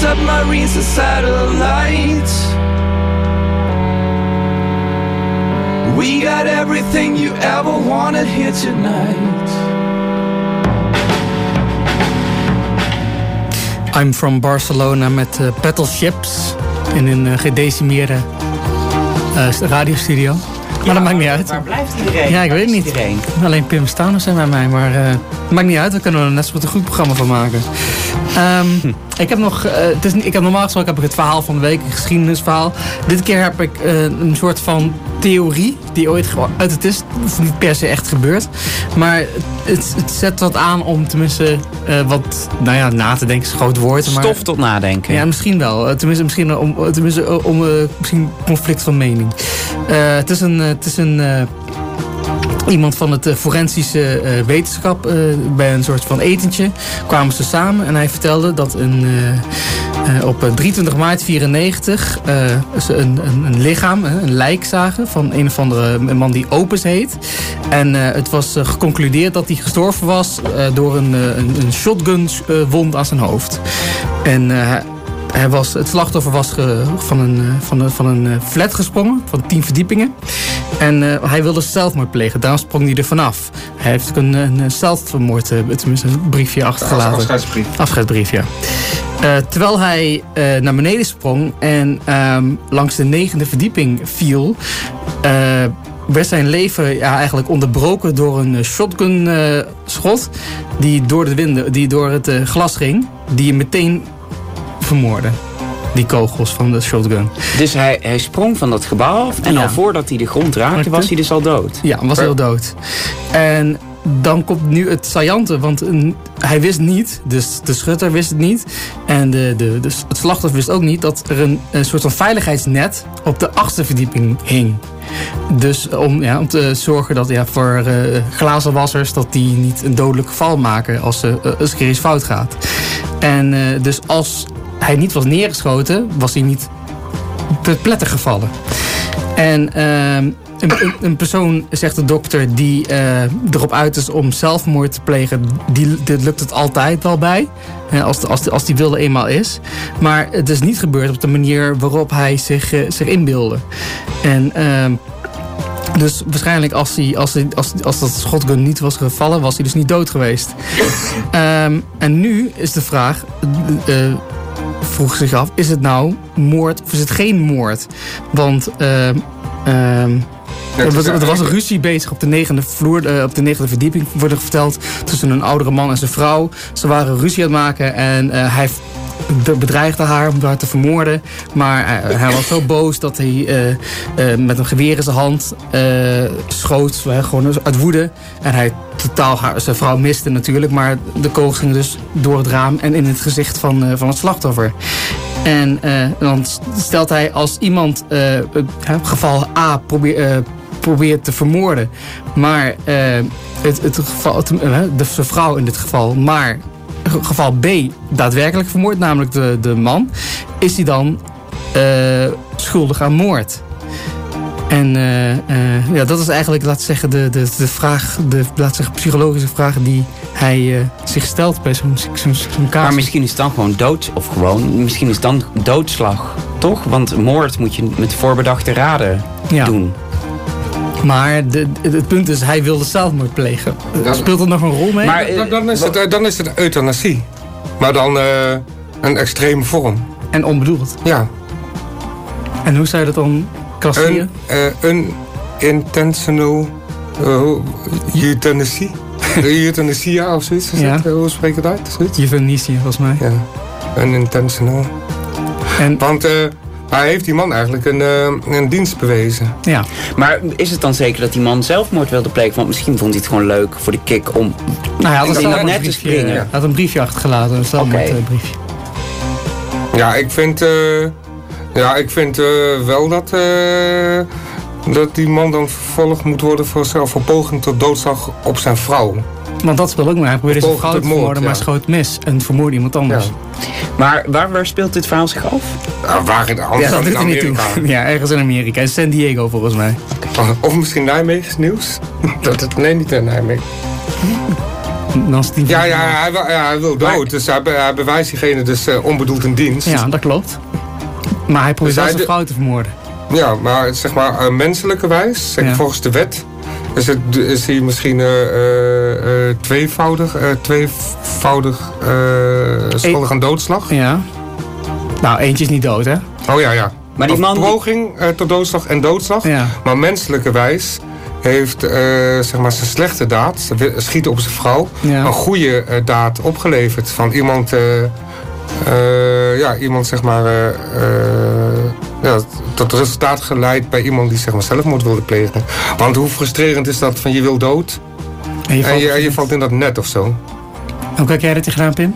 Submarines, and satellites. We got everything you ever wanted here tonight. I'm from Barcelona met eh, Battleships in een eh, gedecimeerde eh, radiostudio. Maar dat maakt niet uit. Waar blijft iedereen? Ja, ik Waar weet het niet. Iedereen? Alleen Pim Stauners zijn bij mij, maar eh maakt niet uit. We kunnen er net zo goed een goed programma van maken. Ehm, ik heb nog, eh, het is, ik heb normaal gesproken heb ik het verhaal van de week, een geschiedenisverhaal. Dit keer heb ik eh, een soort van theorie die ooit gewoon uit het is. Het is niet per se echt gebeurd. Maar het, het zet wat aan om tenminste eh, wat, nou ja, na te denken is een groot woord. Maar, Stof tot nadenken. ja, misschien wel. Tenminste, misschien om, tenminste, om misschien conflict van mening. Het is een, het is een iemand van het eh, forensische eh, wetenschap eh, bij een soort van etentje kwamen ze samen en hij vertelde dat een, op eh, 23 maart 94 eh, ze een, een, een lichaam, een lijk zagen van een of andere man die Opus heet. En het was geconcludeerd dat hij gestorven was door een, een, een shotgun wond aan zijn hoofd. En hij was, het slachtoffer was van een, van een, van een flat gesprongen, van 10 verdiepingen. En eh, hij wilde zelfmoord plegen, daarom sprong hij er vanaf. Hij heeft een, een zelfmoord, eh, tenminste een briefje achtergelaten. afscheidsbrief. Afscheidsbrief, ja. Eh, terwijl hij naar beneden sprong en ehm, langs de negende verdieping viel, werd zijn leven ja, eigenlijk onderbroken door een eh, shotgun eh, schot die door, de winden, die door het glas ging, die hem meteen vermoordde. Die kogels van de shotgun. Dus hij, hij sprong van dat gebouw af en Ja. al voordat hij de grond raakte was hij dus al dood. Ja, was heel dood. En dan komt nu het saillante, want een- hij wist niet, dus de schutter wist het niet. En de, de, de, het slachtoffer wist ook niet dat er een, een soort van veiligheidsnet op de achtste verdieping hing. Dus om, ja, om te zorgen dat ja, voor eh, glazenwassers dat die niet een dodelijk geval maken als, eh, als er iets fout gaat. En dus als hij niet was neergeschoten, was hij niet te pletter gevallen. En ehm, een, een- een persoon, zegt de dokter, die eh, erop uit is om zelfmoord te plegen, die, dit lukt het altijd wel bij. Als, de- als, de- als die wilde eenmaal is. Maar het is niet gebeurd op de manier waarop hij zich, eh, zich inbeelde. En ehm, dus waarschijnlijk als, hij, als, hij, als, als dat shotgun niet was gevallen, was hij dus niet dood geweest. Ehm, en nu is de vraag, eh, vroeg zich af, is het nou moord of is het geen moord? Want ehm, ehm, er, was, er was een ruzie bezig op de negende vloer, eh, op de negende verdieping, wordt er verteld, tussen een oudere man en zijn vrouw. Ze waren ruzie aan het maken en eh, hij de- bedreigde haar om haar te vermoorden. Maar eh, hij was zo boos dat hij eh, eh, met een geweer in zijn hand schoot. gewoon uit woede. En hij totaal haar, zijn vrouw miste natuurlijk. Maar de kogels gingen dus door het raam en in het gezicht van, van het slachtoffer. En dan stelt hij als iemand geval A probeert, probeert te vermoorden. Maar eh, het, het geval, de vrouw in dit geval. Maar geval B daadwerkelijk vermoord, namelijk de, de man, is hij dan eh, schuldig aan moord. En eh, eh, ja, dat is eigenlijk, we zeggen, de, de, de vraag, de zeggen, psychologische vraag die hij zich stelt bij zo'n zo'n casus. Maar misschien is het dan gewoon dood, of gewoon, misschien is het dan doodslag, toch? Want moord moet je met voorbedachte raden Ja. doen. Maar de, de- het punt is, hij wilde zelfmoord plegen. Speelt er nog een rol mee? Maar dan, dan, is het, eh, dan is het euthanasie. Maar dan eh, een extreme vorm. En onbedoeld. Ja. En hoe zou je dat dan klasseren? Een, eh, een intentional uh, euthanasie. Euthanasia of zoiets. Is Ja. het, eh, hoe spreek je het uit? Euthanasie, volgens mij. Ja. Een intentional. En, Want eh, hij heeft die man eigenlijk een, eh, een dienst bewezen. Ja. Maar is het dan zeker dat die man zelfmoord wilde plegen? Want misschien vond hij het gewoon leuk voor de kick om Nou, hij had, in een dat net te briefje, springen. hij had een briefje achtergelaten, een zelfmoordbriefje. Ja, ik vind, eh, ja, ik vind eh, wel dat, eh, dat die man dan vervolgd moet worden voor, zelf- voor poging tot doodslag op zijn vrouw. Want dat speelt ook mee. Hij probeerde zijn vrouw te moord, vermoorden, maar schoot mis. En vermoorde iemand anders. Maar waar, waar speelt dit verhaal zich af? Ja, waar in de hand Ja, dat doet niet toe. Ja, ergens in Amerika. In San Diego volgens mij. Of misschien Nijmegens nieuws? Dat het, nee, niet in Nijmegen. Dan is die- Ja, ja, hij, wil- ja, hij wil dood. Dus hij, be- hij bewijst diegene dus eh, onbedoeld een dienst. Ja, dat klopt. Maar hij probeert Dus zijn de- vrouw te vermoorden. Ja, maar zeg maar uh, menselijke wijs, zeg, Ja. volgens de wet, is, het, is hij misschien eh, eh, eh, tweevoudig, eh, tweevoudig eh, schuldig aan doodslag. Ja. Nou, eentje is niet dood, hè? Oh ja, ja. Maar die Of man poging eh, tot doodslag en doodslag. Ja. Maar menselijke wijs heeft eh, zeg maar zijn slechte daad, schieten op zijn vrouw, Ja. een goede eh, daad opgeleverd van iemand, eh, eh, ja, iemand zeg maar, eh, eh, ja, tot resultaat geleid bij iemand die zeg maar zelfmoord wilde plegen. Want hoe frustrerend is dat van je wil dood En je en valt, je, en je valt in dat net of zo. Hoe kijk jij er tegenaan, Pim?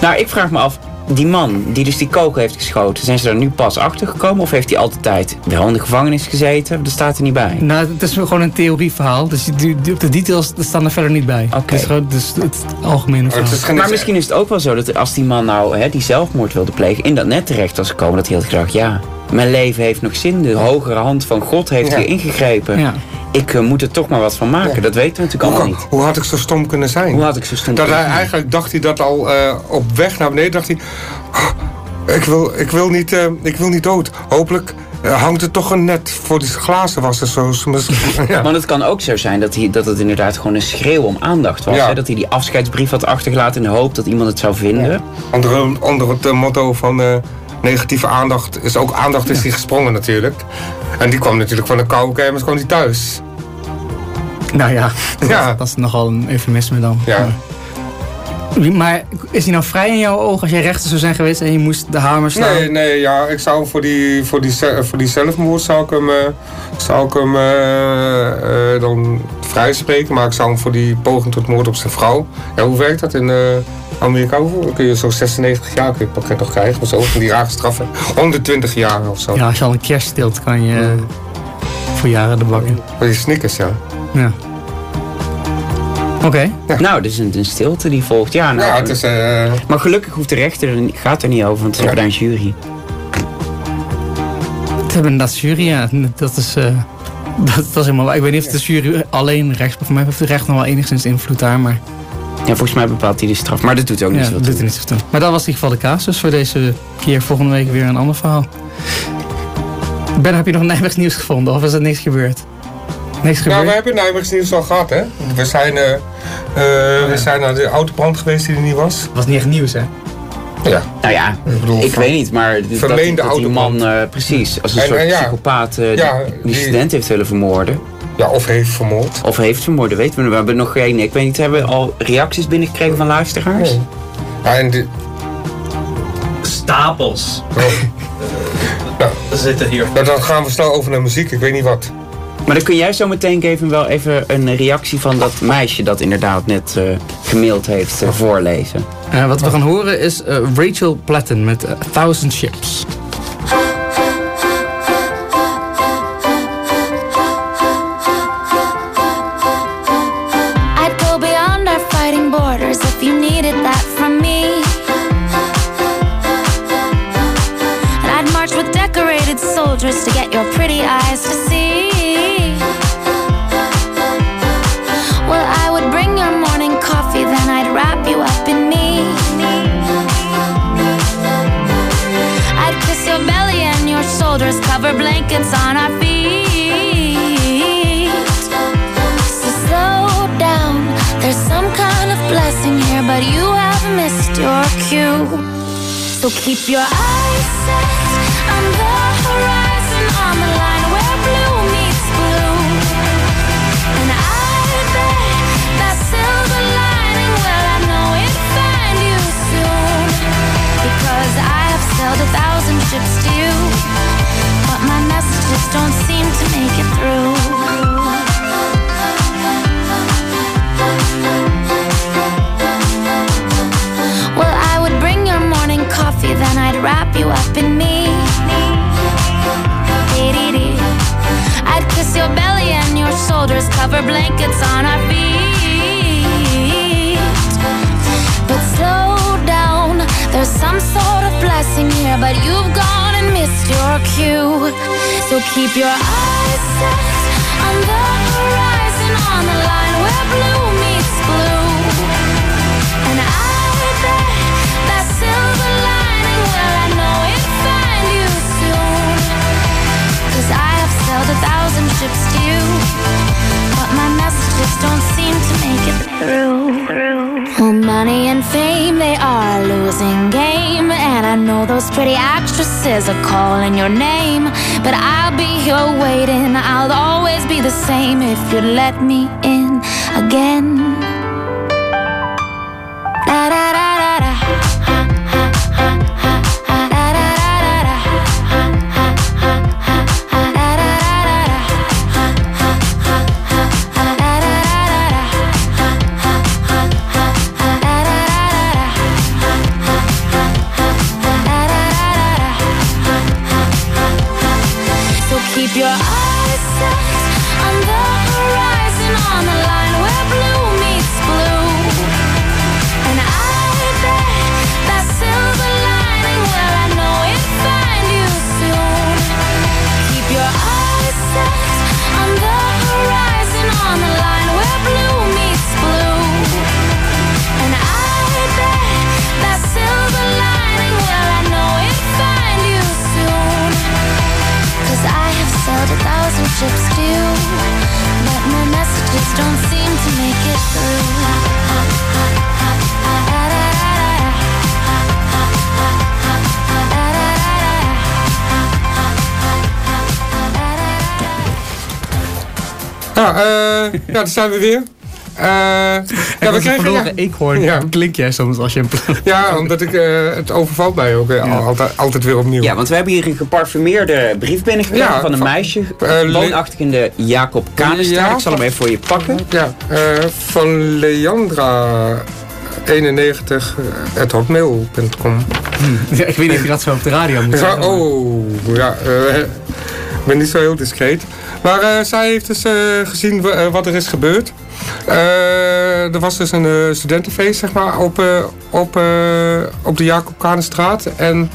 Nou, ik vraag me af, die man die dus die kogel heeft geschoten, zijn ze daar nu pas achter gekomen? Of heeft hij altijd tijd wel in de gevangenis gezeten? Dat staat er niet bij. Nou, het is gewoon een theorieverhaal. Dus die, die- de details staan er verder niet bij. Oké. Het is gewoon dus het algemene verhaal. Maar misschien is het ook wel zo dat als die man nou hè, die zelfmoord wilde plegen, in dat net terecht was gekomen, dat hij had gedacht, ja, mijn leven heeft nog zin. De hogere hand van God heeft Ja. hier ingegrepen. Ja. Ik eh, moet er toch maar wat van maken. Dat weten we natuurlijk allemaal niet. hoe had ik zo stom kunnen zijn? Hoe had ik zo stom Dat kunnen hij zijn? eigenlijk dacht hij dat al eh, op weg naar beneden dacht hij. "Oh, ik, wil, ik, wil niet, eh, ik wil niet dood. Hopelijk hangt er toch een net voor die glazen wassen. Ja. Want het kan ook zo zijn dat, hij, dat het inderdaad gewoon een schreeuw om aandacht was. Ja. Hè? Dat hij die afscheidsbrief had achtergelaten in de hoop dat iemand het zou vinden. Onder, onder het motto van eh, negatieve aandacht is ook aandacht is hij gesprongen natuurlijk. En die kwam natuurlijk van de koude kermis kwam hij thuis. Nou ja, Ja. dat is nogal een eufemisme dan. Ja. Maar is hij nou vrij in jouw ogen als jij rechter zou zijn geweest en je moest de hamer slaan? Nee, nee, ja, ik zou hem voor die, voor die, voor die zelfmoord zou ik hem, eh, zou ik hem eh, dan vrijspreken. Maar ik zou hem voor die poging tot moord op zijn vrouw. Ja, hoe werkt dat in Amerika? Hoeveel kun je zo'n 96 jaar kun je het pakket nog krijgen of zo? Van die rare straffen. 120 jaar of zo. Ja, als je al een kerst steelt, kan je voor jaren de bak in. Voor je snickers, ja. Ja. Oké. Nou, dus een, een stilte die volgt. Ja, nou, Ja, het is... eh, Maar gelukkig hoeft de rechter er, niet- gaat er niet over, want ze hebben daar een jury. Het hebben inderdaad jury, ja. Dat is, eh, dat, dat is helemaal waar. Ik weet niet of de jury alleen rechts... Voor mij heeft de rechter nog wel enigszins invloed daar, maar... Ja, volgens mij bepaalt hij de straf, maar dat doet ook niet Ja, zoveel dat doet toe. er niet zoveel toe. Maar dat was in ieder geval de casus voor deze keer. Volgende week weer een ander verhaal. Ben, heb je nog Nijmegs nieuws gevonden? Of is er niks gebeurd? Niks Nou, we hebben Nijmegs nieuws al gehad, hè. We zijn, eh, eh, we zijn naar de autobrand geweest die er niet was. was niet echt nieuws, hè? Ja. Nou ja, Ik bedoel, ik van- weet niet, maar dat, Vermeende dat die man eh, precies als een En, soort ja. psychopaat eh, Ja, die, student heeft willen vermoorden. Ja, of heeft vermoord. Of heeft vermoord, dat weten we. We hebben nog geen, ik weet niet, hebben we al reacties binnengekregen van luisteraars? Nee. Ja, en die, Stapels. nou, We zitten hier. nou, dan gaan we snel over naar muziek. Ik weet niet wat. Maar dan kun jij zo meteen even wel even een reactie van dat meisje dat inderdaad net eh, gemaild heeft eh, voorlezen. Eh, wat we gaan horen is Rachel Platten met Thousand Ships. So keep your eyes set on the horizon, on the line where blue meets blue. And I bet that silver lining, well, I know it'll find you soon. Because I have sailed a thousand ships to you, but my messages don't seem to make it through. Then I'd wrap you up in me. I'd kiss your belly and your shoulders, cover blankets on our feet. But slow down, there's some sort of blessing here, but you've gone and missed your cue. So keep your eyes set on the horizon, on the line thousand ships to you, but my messages don't seem to make it through. Well, money and fame, they are a losing game. And I know those pretty actresses are calling your name. But I'll be here waiting, I'll always be the same if you let me in again. Da da Ja, eh, ja, daar zijn we weer. eh, ja, Ik we een kregen... verloren Ja, eekhoorn. Ja. Klink jij soms als je hem... ja, omdat ik, eh, het overvalt mij ook altijd, altijd weer opnieuw. Ja, want we hebben hier een geparfumeerde brief binnengekregen Ja, van een van- meisje. woonachtig in de Jacob Kanenstraat. Ja, ik zal hem even voor je pakken. Ja, eh, van Leandra 91 at hotmail.com. Ja, ik weet niet of je dat zo op de radio moet Ja, zeggen. oh, ja, eh, ik ben niet zo heel discreet. Maar eh, zij heeft dus eh, gezien eh, wat er is gebeurd. Er was dus een studentenfeest, zeg maar, op, op, op de Jacob Kanenstraat. En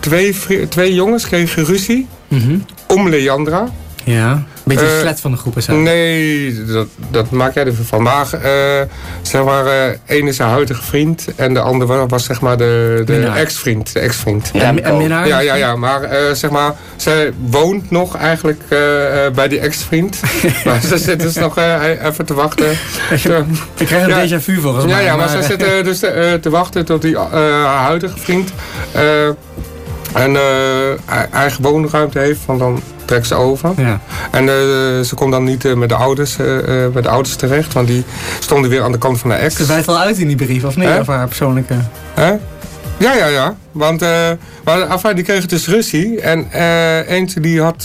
twee, twee jongens kregen ruzie Mhm. om Leandra. Ja, beetje Eh, flat van de groep is hij. Nee, dat, dat maak jij ervan van. Maar eh zeg maar, eh één is haar huidige vriend en de andere was zeg maar de, de ex-vriend. De ex-vriend. En- en minnaar? Ja, ja, ja. Maar zeg maar, zij woont nog eigenlijk bij die ex-vriend. maar ze zit dus nog eh, even te wachten. Ik krijg een Ja. déjà vu volgens Ja, mij. ja, maar zij eh, zit dus eh, te wachten tot die, haar huidige vriend een eh, e- eigen woonruimte heeft. Van dan trekt ze over. Ja. En eh, ze komt dan niet eh, met, de ouders, eh, met de ouders terecht, want die stonden weer aan de kant van de ex. Ze wijt al uit in die brief, of niet? Of haar persoonlijke... Hè? Ja, ja, ja. Want eh, maar, enfin, die kregen dus ruzie. En eentje die had,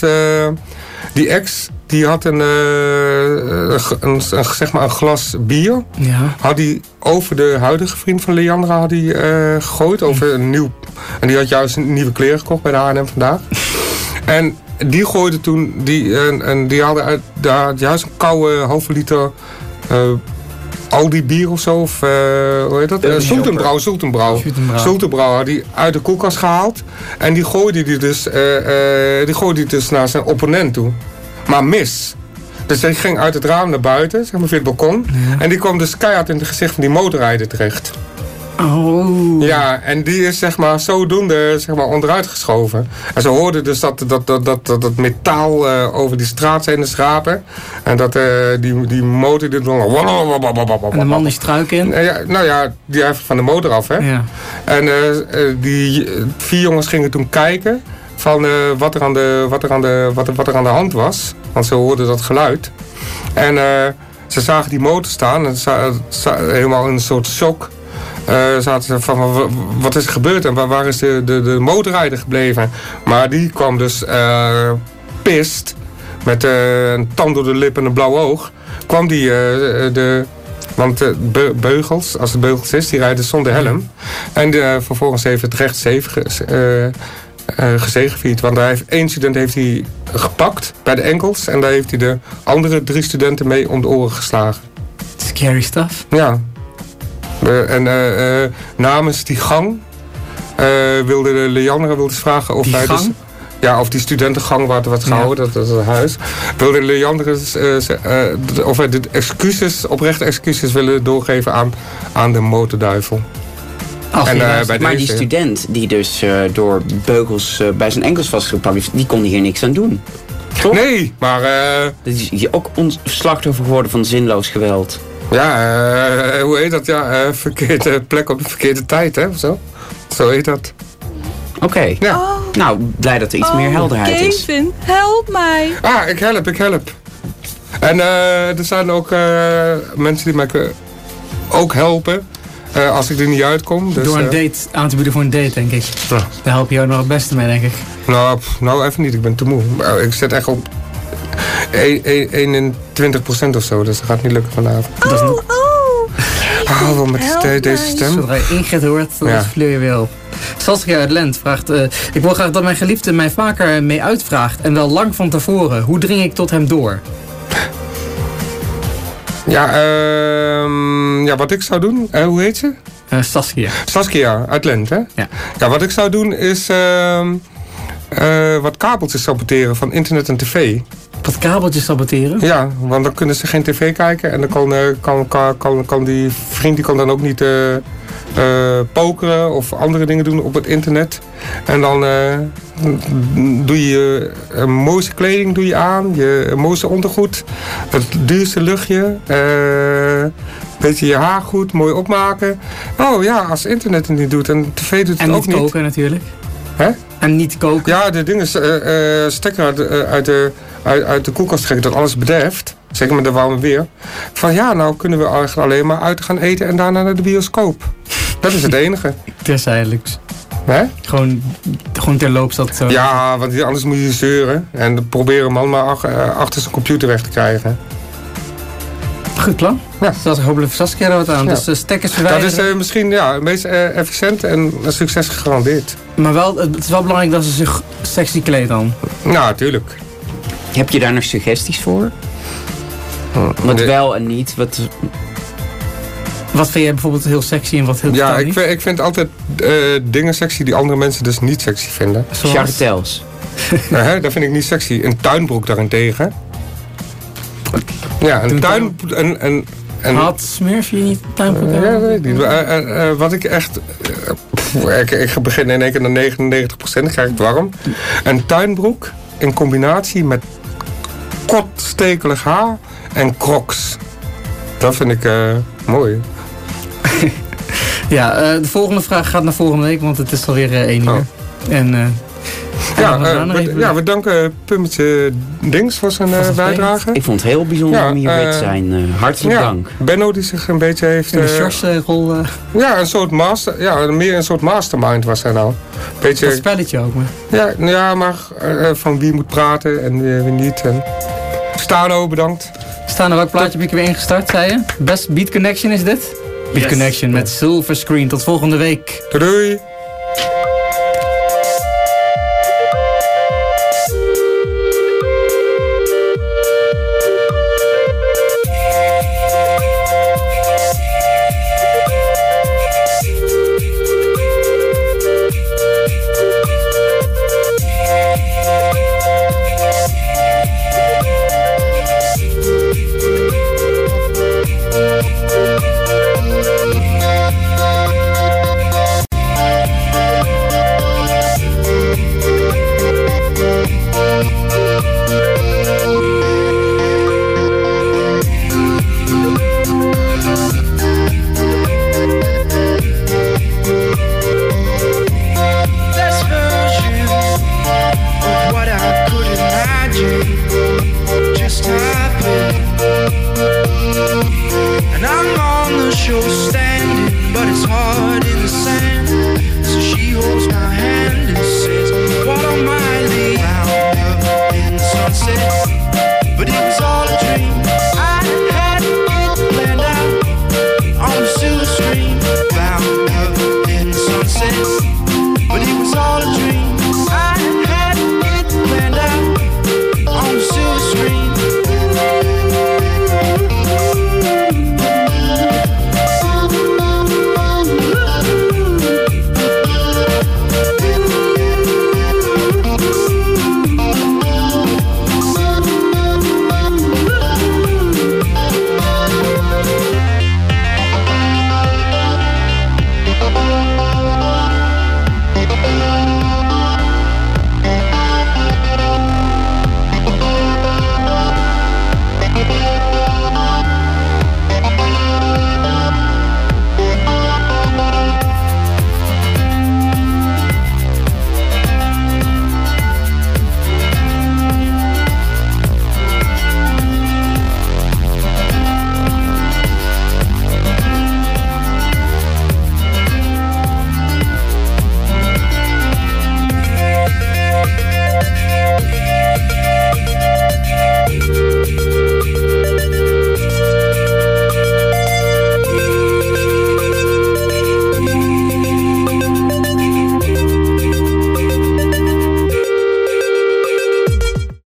die ex, die had een, een, een, een- zeg maar een glas bier. Ja. Had die over de huidige vriend van Leandra had die, gegooid. Over een nieuw. En die had juist een nieuwe kleren gekocht bij de H&M vandaag. en die gooide toen, die, en, en die hadden uit, daar juist een koude halve liter eh Aldi bier of zo. Of, eh, hoe heet dat? Uh, Zoetenbrouw. Zoetenbrouw. Zoetenbrouw had die uit de koelkast gehaald. En die gooide die dus, eh, die gooide die dus naar zijn opponent toe. Maar mis. Dus hij ging uit het raam naar buiten, zeg maar via het balkon. En die kwam dus keihard in het gezicht van die motorrijder terecht. Oh. Ja, en die is zeg maar zodoende zeg maar, onderuit geschoven. En ze hoorden dus dat, dat, dat, dat, dat, dat metaal eh, over die straat zijn schrapen. En dat eh, die, die motor die dan... En de man die struik in. Ja, nou ja, die even van de motor af, hè. Ja. En eh, die vier jongens gingen toen kijken van wat, er aan de, wat, er aan de, wat, er, wat er aan de hand was. Want ze hoorden dat geluid. En ze zagen die motor staan en za- helemaal in een soort shock. Eh, zaten ze van, wa- wa- wat is er gebeurd en waar, is de, de, de motorrijder gebleven? Maar die kwam dus eh pist, met eh, een tand door de lip en een blauw oog, kwam die de... Want de be- beugels, als het beugels is, die rijden zonder helm. En vervolgens heeft het ge, eh, eh, gezegevierd. Want hij heeft, één student heeft hij gepakt bij de enkels. En daar heeft hij de andere drie studenten mee om de oren geslagen. Scary stuff. Ja. Eh, en eh, eh, namens die gang wilde de Leandra wilde vragen of Die hij gang? dus... Ja, of die studentengang waar werd gehouden, dat, dat is het huis. Wilde ze- eh, of hij de excuses, oprechte excuses willen doorgeven aan, aan de motorduivel. Ach, En, bij maar die student die dus door beugels bij zijn enkels vastgepakt heeft, die kon hier niks aan doen. Toch? Nee, maar... Dat is hier ook ons slachtoffer geworden van zinloos geweld. Ja, eh, hoe heet dat? Ja, eh, verkeerde plek op de verkeerde tijd, hè? Of zo? Zo heet dat. Oké. Ja. Nou, blij dat er iets meer helderheid is. Kevin, help mij. Ah, ik help, ik help. En eh, er zijn ook eh, mensen die mij kunnen ook helpen eh, als ik er niet uitkom. Dus, Door een date aan te bieden voor een date, denk ik. Ja. Daar help je jou nog het beste mee, denk ik. nou, pff, nou, even niet. Ik ben te moe. Ik zit echt op 21% of zo, dus dat gaat niet lukken vanavond. Dat is niet... Ah, wel met de- deze stem. Zodra je Ingrid hoort, dan Ja. vleur je weer op. Saskia uit Lent vraagt... eh, ik wil graag dat mijn geliefde mij vaker mee uitvraagt. En wel lang van tevoren. Hoe dring ik tot hem door? Ja, ehm, ja, wat ik zou doen, eh, hoe heet ze? Eh, Saskia. Saskia uit Lent, hè? Ja. Ja, wat ik zou doen is eh, wat kabeltjes saboteren van internet en tv. Wat kabeltjes saboteren? Ja, want dan kunnen ze geen tv kijken en dan kan, eh, kan, kan, kan, die vriend die kan dan ook niet eh, pokeren of andere dingen doen op het internet. En dan doe je je mooiste kleding doe je aan, je mooiste ondergoed, het duurste luchtje, beetje je haar goed, mooi opmaken. Oh ja, als internet het niet doet en tv doet het En ook niet niet. koken natuurlijk. Hè? En niet koken? Ja, de ding is, eh, eh, stekker uit, de- eh, uit, de, uit, uit de koelkast trekken, dat alles bederft. Zeker met de warme weer. Van ja, nou kunnen we eigenlijk alleen maar uit gaan eten en daarna naar de bioscoop. Dat is het enige. Terzijdelings. Hè? Gewoon, gewoon terloops dat zo. Ja, want anders moet je zeuren. En dan proberen man maar ach- eh, achter zijn computer weg te krijgen. Goed plan. Ja. Zoals hopelijk Saskia er wat aan. Ja. Dus de stekkers Dat verwijderen. is eh, misschien ja, het meest eh, efficiënt en een succes gegarandeerd. Maar wel, het is wel belangrijk dat ze zich sexy kleedt dan. Nou, natuurlijk. Heb je daar nog suggesties voor? Wat nee. wel en niet? Wat, Wat vind jij bijvoorbeeld heel sexy en wat heel Ja, ik vind, ik vind altijd eh, dingen sexy die andere mensen dus niet sexy vinden. Zoals? Chartels. Nou, hè, dat vind ik niet sexy. Een tuinbroek daarentegen. Ja, een tuin... Een, een, een, Had smurf je niet tuinbroek aan? Ja, weet ik niet. Eh, eh, eh, wat ik echt... pff, ik, ik begin in één keer naar 99 dan krijg ik het warm. Een tuinbroek in combinatie met kort stekelig haar en crocs. Dat vind ik eh, mooi. Ja, eh, de volgende vraag gaat naar volgende week, want het is alweer eh, één uur. En eh, Ja, we eh, ja, we danken Pummetje Dings voor zijn eh, bijdrage. Ik vond het heel bijzonder om hier weer te zijn. Eh, hartelijk ja, dank. Benno die zich een beetje heeft... in de eh, Sjors-rol, eh, ja, een soort master... Ja, meer een soort mastermind was hij nou. Beetje, dat spelletje ook. Maar. Ja, ja, maar eh, van wie moet praten en wie, wie niet. En... Stano, bedankt. Staan er welk plaatje heb ik weer ingestart, zei je? Best Beat Connection is dit? Beat Yes. Connection met Silver Screen. Tot volgende week. Doei doei.